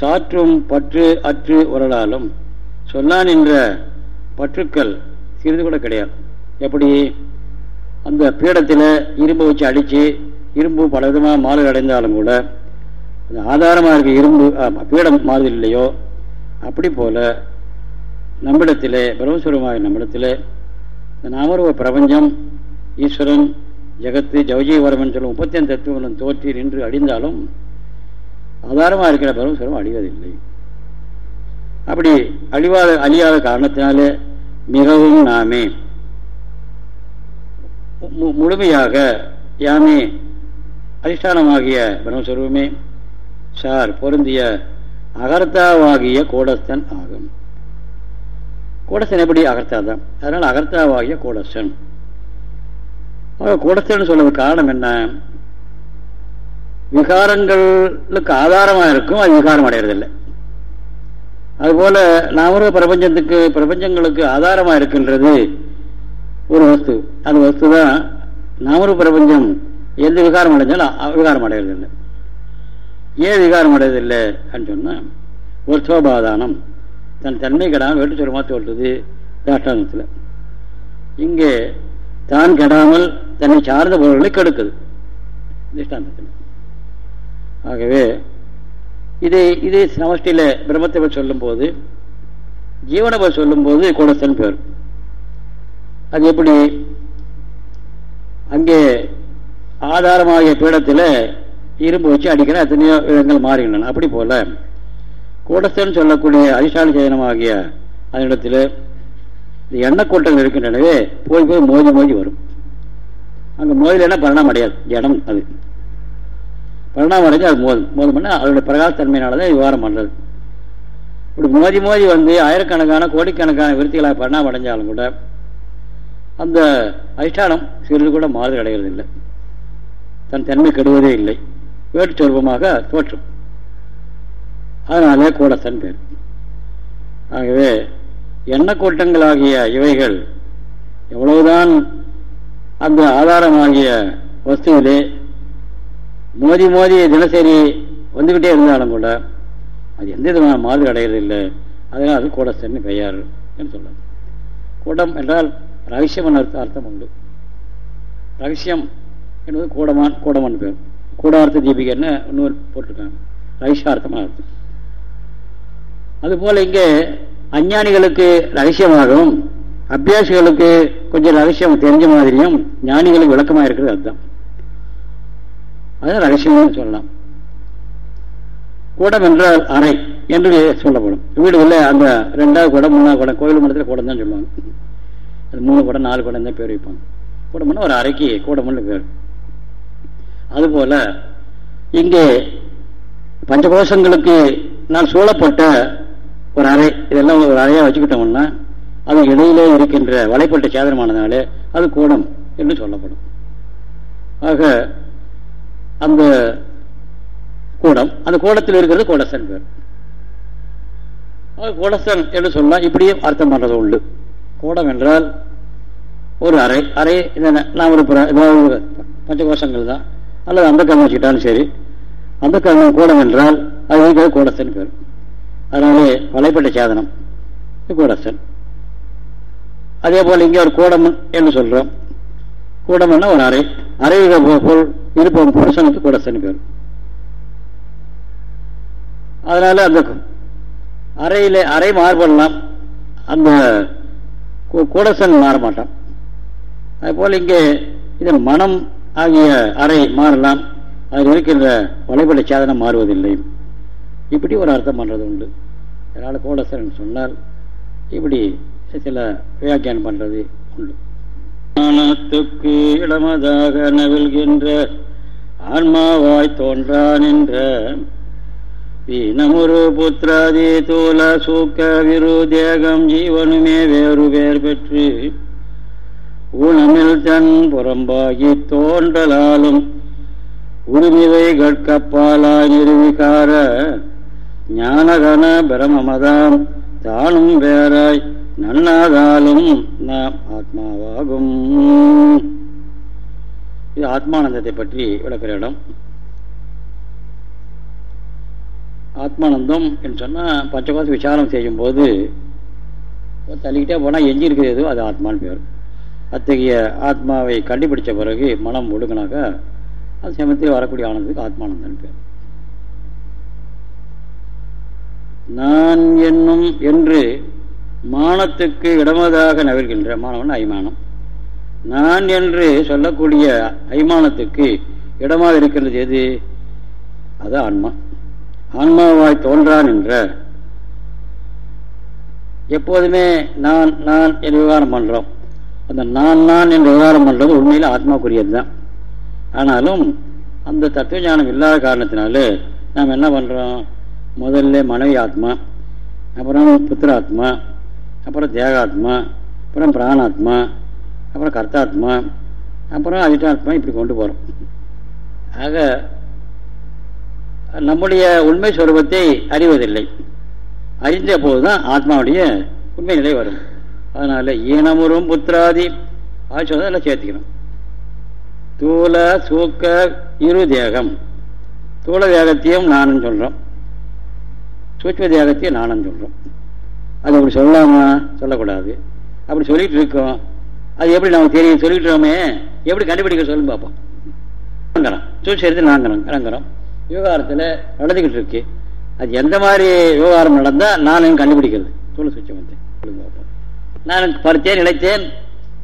Speaker 1: சாற்றும் பற்று அற்று உரலாலும் சொல்லான் என்ற பற்றுக்கள் சிறிது கூட கிடையாது. எப்படி? அந்த பீடத்தில் இரும்பு வச்சு அடித்து இரும்பு பல விதமாக மாறு அடைந்தாலும் கூட அந்த ஆதாரமாக இருக்க இரும்பு பீடம் மாறுதல் இல்லையோ அப்படி போல நம்மிடத்திலே பிரம்மஸ்வரமாக நம்மிடத்தில் நாமருவ பிரபஞ்சம் ஈஸ்வரன் ஜெகத்து ஜவஜீவரம் சொல்லும் தத்துவங்களும் தோற்றி நின்று அடிந்தாலும் ஆதாரமாக இருக்கிற பரமஸ்வரம் அழிவதில்லை. அப்படி அழிவாத அழியாத காரணத்தினாலே மிகவும் நாமே. முழுமையாக யாமே அதிஷ்டானமாகிய பிரம்மஸ்வரூபமே சார் பொருந்திய அகர்த்தாவாகிய கோடஸ்தன் ஆகும். கோடஸ்தன் எப்படி அகர்த்தா தான்? அதனால் அகர்த்தாவாகிய கோடஸ்தன் கூடசன் சொல்றது காரணம் என்ன? விகாரங்களுக்கு ஆதாரமாக இருக்கும் அது விகாரம் அடைகிறதில்லை அதுபோல நாம பிரபஞ்சத்துக்கு பிரபஞ்சங்களுக்கு ஆதாரமாக இருக்கின்றது ஒரு வஸ்து. அந்த வஸ்து தான் நாமரு பிரபஞ்சம். எந்த விகாரம் அடைஞ்சாலும் விகாரம் அடையிறதில்லை. ஏன் விகாரம் அடையதில்லை அப்படின்னு சொன்னால் ஒரு சோபாதானம் தன் தன்மை கெடாமல் வேட்டு சுரமாக தோற்றுது தாஷ்டாந்தத்தில் இங்கே தான் கெடாமல் தன்னை சார்ந்த பொருள்களை கெடுக்குது திஷ்டாந்தத்தில். ஆகவே இதை இது சமஷ்டியில் பிரம்மத்தை சொல்லும் போது ஜீவனை சொல்லும் போது கூடத்தன் பேர். அது எப்படி? அங்கே ஆதாரமாகிய பீடத்தில் இரும்பு வச்சு அடிக்கிற எத்தனையோ இடங்கள் மாறுகின்றன அப்படி போல கூடஸ்தன் சொல்லக்கூடிய அதிசாலி சயனமாகிய அதனிடத்தில் இந்த எண்ணெய் கூட்டங்கள் இருக்கின்றனவே போய் போய் மோதி மோதி வரும். அங்கே மோதிலன்னா பரிணாமம் அடையாது. ஜடம் அது. பரிணாமம் அடைஞ்சு அது மோதும். மோதும் பண்ணால் அதோட பிரகாசத்தன்மையினாலதான் விவகாரம் பண்ணுறது இப்படி மோதி மோதி வந்து ஆயிரக்கணக்கான கோடிக்கணக்கான விருத்திகளாக பரிணாமம் அடைஞ்சாலும் கூட அந்த அதிஷ்டானம் சிறிது கூட மாறுதல் அடைகிறது இல்லை தன் தன்மை கெடுவதே இல்லை. வேட்டு சொருபமாக தோற்றும். அதனாலே கூடத்தன் பேர். ஆகவே எண்ண கூட்டங்களாகிய இவைகள் எவ்வளவுதான் அந்த ஆதாரமாகிய வஸ்துவிலே மோதி மோதி தினசரி வந்துகிட்டே இருந்தாலும் கூட அது எந்த விதமான மாதிரி அடையிறதில்லை அதனால் அது கூடஸ்தன் பெயர் என்று சொல்லலாம் கூடம் என்றால் ரகசியம் அர்த்தம் அர்த்தம் உண்டு. ரகசியம் என்பது கூடமான் கூடமான் பேர். கூடார்த்த தீபிகைன்னு இன்னொரு போட்டிருக்காங்க. ரகசியார்த்தமான அர்த்தம். அதுபோல இங்கே அஞ்ஞானிகளுக்கு ரகசியமாகவும் அபியாசிகளுக்கு கொஞ்சம் ரகசியம் தெரிஞ்ச மாதிரியும் ஞானிகளுக்கு விளக்கமாக இருக்கிறது அதுதான். அதுதான் ரகசியம்னு சொல்லலாம். கூடம் என்றால் அறை என்று சொல்லப்படும். வீடுகளில் அந்த ரெண்டாவது குடம் மூணாவது குடம் கோயில் மண்டலத்தில் கூடம் தான் சொல்லுவாங்க. அது மூணு குடம் நாலு குடம் தான் பேர் வைப்பாங்க. கூடம்னா ஒரு அறைக்கு கூடம்னு பேர். அதுபோல இங்கே பஞ்சகோஷங்களுக்கு நான் சூழப்பட்ட ஒரு அறை இதெல்லாம் ஒரு அறையாக வச்சுக்கிட்டோம்னா அது இடையிலே இருக்கின்ற வலைப்பட்ட சேதனமானதுனாலே அது கூடம் என்று சொல்லப்படும். ஆக அந்த கூடம் அந்த கூடத்தில் இருக்கிறது கோடசன் பேர். கோடசன் என்று சொன்னா இப்படியும் அர்த்தம் பண்றது உண்டு. கூடம் என்றால் ஒரு அறை அறை நாம் ஒரு ஏதாவது பஞ்சகோஷங்கள் தான். அல்லது அந்த கர்மம் வச்சுக்கிட்டாலும் சரி அந்த கர்மம் கூடம் என்றால் அது இருக்கிறது கூடசன் பேர். அதனாலே வலைப்பட்ட சாதனம். கூடசன் அதே போல இங்கே ஒரு கூடம் என்று சொல்றோம். கூடமன்னா ஒரு அறை. அறை போல் இருப்பவன் புருஷனுக்கு கூடசன் பேர். அதனால அந்த அறையில அறை மாறுபடலாம். அந்த கூடசன் மாற மாட்டான் அதுபோல் இங்கே இது மனம் ஆகிய அறை மாறலாம். அதில் இருக்கின்ற வலைபட சாதனம் மாறுவதில்லை. இப்படி ஒரு அர்த்தம் பண்ணுறது உண்டு. அதனால் கோடசரன் சொன்னால் இப்படி சில வியாக்கியானம் பண்ணுறது உண்டு. ஞானத்துக்கு இடமதாக நவில்கின்ற ஆன்மாவாய் தோன்றான் என்ற வீணமுரு புத்திராதி தூல சூக்க விரு தேகம் ஜீவனுமே வேறு பேர் பெற்று ஊனமில் தன் புறம்பாகி தோன்றலாலும் உரிமிவை கற்கப்பாலாய் நிறுவிகார ஞானகன பிரமமதாம். தானும் வேறாய் நன்னாதாலும் நாம் ஆத்மாவாகும். இது ஆத்மானந்தத்தை பற்றி விளக்கிற இடம். ஆத்மானந்தம் என்று சொன்னால் பஞ்சபாச விசாரம் செய்யும் போது தள்ளிக்கிட்டே போனால் எஞ்சி இருக்கிறது எதுவும் அது ஆத்மான்னு பேர். அத்தகைய ஆத்மாவை கண்டுபிடிச்ச பிறகு மனம் ஒடுங்கினாக்க அது சமயத்தில் வரக்கூடிய ஆனந்தத்துக்கு ஆத்மானந்தன் பேர். நான் என்னும் என்று மானத்துக்கு இடமதாக நகர்கின்ற மாணவன் ஐமானம் நான் என்று சொல்லக்கூடிய ஐமானத்துக்கு இடமாக இருக்கின்றது எது? அது ஆன்மா. ஆன்மாவாய் தோன்றான் என்ற எப்போதுமே நான் நான் என்று விவகாரம் பண்றோம். அந்த நான் நான் என்று விவகாரம் பண்றது உண்மையில் ஆத்மாக்குரியது தான். ஆனாலும் அந்த தத்துவ ஞானம் இல்லாத காரணத்தினால நாம் என்ன பண்றோம்? முதல்ல மனைவி ஆத்மா அப்புறம் புத்திராத்மா அப்புறம் தேகாத்மா அப்புறம் பிராணாத்மா அப்புறம் கர்த்தாத்மா அப்புறம் அதிட்டாத்மா இப்படி கொண்டு போகிறோம் ஆக நம்முடைய உண்மை சுரூபத்தை அறிவதில்லை. அறிந்த போதுதான் ஆத்மாவுடைய உண்மை நிலை வரும். அதனால ஈனமுறும் புத்திராதி ஆச்சோதெல்லாம் சேர்த்துக்கணும். தூள சூக்க இரு தேகம். தூள தேகத்தையும் நானும் சொல்றோம். சூட்ச தேகத்தையும் நானும் சொல்றோம். அது அப்படி சொல்லலாமா சொல்லக்கூடாது. அப்படி சொல்லிட்டு இருக்கோம். அது எப்படி நமக்கு தெரியும்? சொல்லிட்டுறோமே எப்படி கண்டுபிடிக்க சொல்லும் பார்ப்போம். சூட்சத்தை நாங்கிறோம் இறங்குறோம் விவகாரத்தில் நடந்துக்கிட்டு இருக்கு. அது எந்த மாதிரி விவகாரம் நடந்தால் நானும் கண்டுபிடிக்கிறது. தூள வந்து பார்ப்போம். நான் பறித்தேன் நினைத்தேன்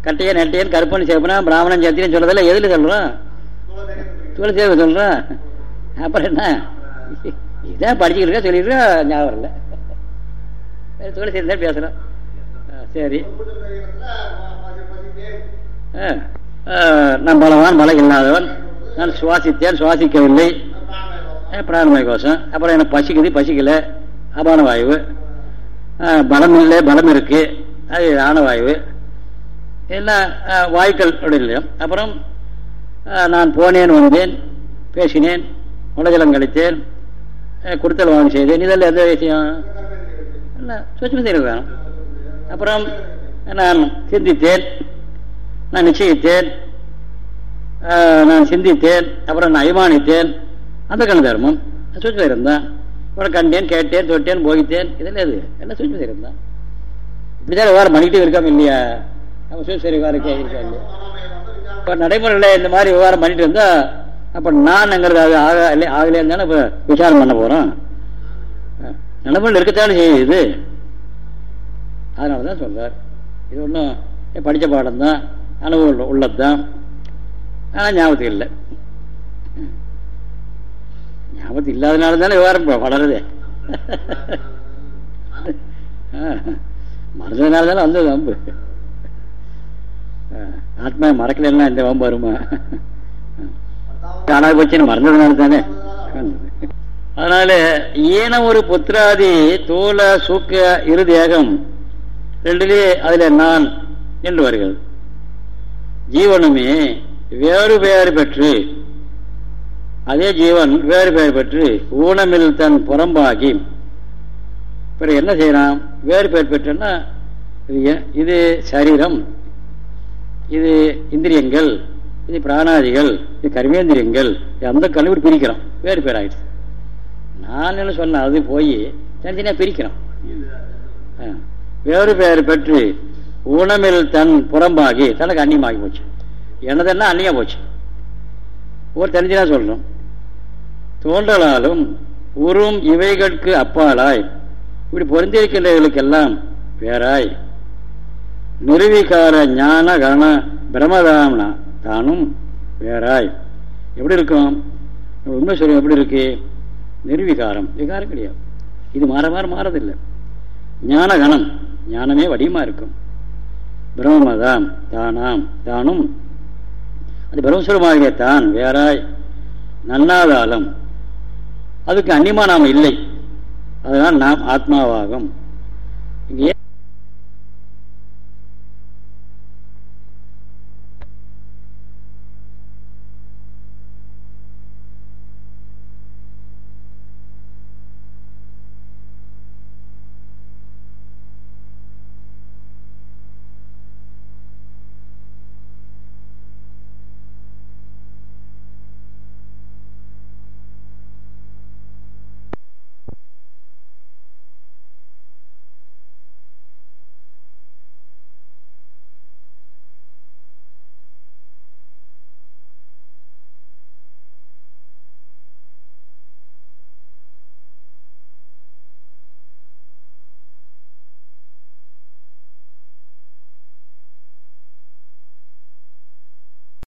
Speaker 1: கட்டையன் நெட்டையன் கருப்பன் சேப்பனா பிராமணன் சத்தியன் சொல்றதில்ல எதுல சொல்றோம்? தூள சேவை சொல்றோம். அப்புறம் என்ன? இதான் படிச்சுக்கிட்டு இருக்கா ஞாபகம் இல்லை தோழி சேர்ந்தா பேசுகிறோம் சரி. நான் பலவான் பலம் இல்லாதவன். நான் சுவாசித்தேன் சுவாசிக்கவில்லை. பிராணமய கோஷம். அப்புறம் எனக்கு பசிக்குது பசிக்கல. அபான வாயு. பலம் இல்லை பலம் இருக்கு. அது ஆணவாயு எல்லாம் வாயுக்கள் இல்லையம் அப்புறம் நான் போனேன் வந்தேன் பேசினேன் உலகலம் கழித்தேன். கொடுத்தல் வாங்கி செய்தேன் இதெல்லாம் எந்த விஷயம் இல்லை சூட்சம செய்ய வேணும். அப்புறம் நான் சிந்தித்தேன். நான் நிச்சயித்தேன். நான் சிந்தித்தேன். அப்புறம் நான் அபிமானித்தேன். அந்த கண் தர்மம். சூட்சம இருந்தான் அப்புறம் கண்டேன் கேட்டேன் தொட்டேன் போகித்தேன். இதெல்லாம் எது? எல்லாம் சூட்சம இருந்தான் இப்படிதான் வேறு பண்ணிக்கிட்டே இருக்காம இல்லையா? நம்ம சூட்ச விவகாரக்கே இருக்கா இல்லையா? இப்போ நடைமுறையில் இந்த மாதிரி விவகாரம் பண்ணிட்டு இருந்தால் அப்போ நான்ங்கிறது அது ஆக இல்லை ஆகலைன்னு தானே இப்போ விசாரம் பண்ண போறோம். நிலமையில் இருக்கத்தானே செய்யுது. அதனால தான் சொல்கிறார் இது ஒன்றும் படித்த பாடம் தான் அனுபவம் உள்ளது தான் ஆனால் ஞாபகத்துக்கு இல்லை. ஞாபகத்து இல்லாதனால தானே விவகாரம் வளருது. மறந்ததுனால தானே வந்தது வம்பு. ஆத்மா மறக்கலன்னா இந்த வம்பு வருமா? காணாது போச்சுன்னு மறந்ததுனால தானே. அதனால ஏன ஒரு புத்திராதி தோல சூக்க இரு தேகம் ரெண்டுலே அதுல நான் என்று வருகிறது ஜீவனுமே வேறு பெயர் பெற்று அதே ஜீவன் வேறு பெயர் பெற்று ஊனமில் தன் புறம்பாகி பிறகு என்ன செய்யலாம் வேறு பெயர் பெற்றுன்னா இது சரீரம் இது இந்திரியங்கள் இது பிராணாதிகள் இது கர்மேந்திரியங்கள் அந்த கல்லூரி பிரிக்கிறோம். வேறு பேர் ஆயிடுச்சு. நான் என்ன சொன்ன அது போய் தனித்தனியாக பிரிக்கிறோம். வேறு பெயர் பெற்று உணமில் தன் புறம்பாகி தனக்கு அந்நியமாகி போச்சு. என்னதுன்னா அந்நியா போச்சு. ஒரு தனித்தனியாக சொல்கிறோம் தோன்றலாலும் உறும் இவைகளுக்கு அப்பாலாய் இப்படி பொருந்திருக்கின்றவர்களுக்கெல்லாம் வேறாய் நிறுவிகார ஞான கரண பிரமதாம்னா தானும் வேறாய். எப்படி இருக்கும்? உண்மை சொல்லுவோம் எப்படி இருக்கு? நிர்விகாரம். விகாரம் கிடையாது. இது மாற மாற மாறதில்லை. ஞானகணம். ஞானமே வடிவமா இருக்கும். பிரம்மதாம் தானாம் தானும். அது பிரம்மஸ்வரமாகிய தான் வேறாய் நன்னாதாலம் அதுக்கு அன்னிமா நாம் இல்லை. அதனால் நாம் ஆத்மாவாகும். இங்கே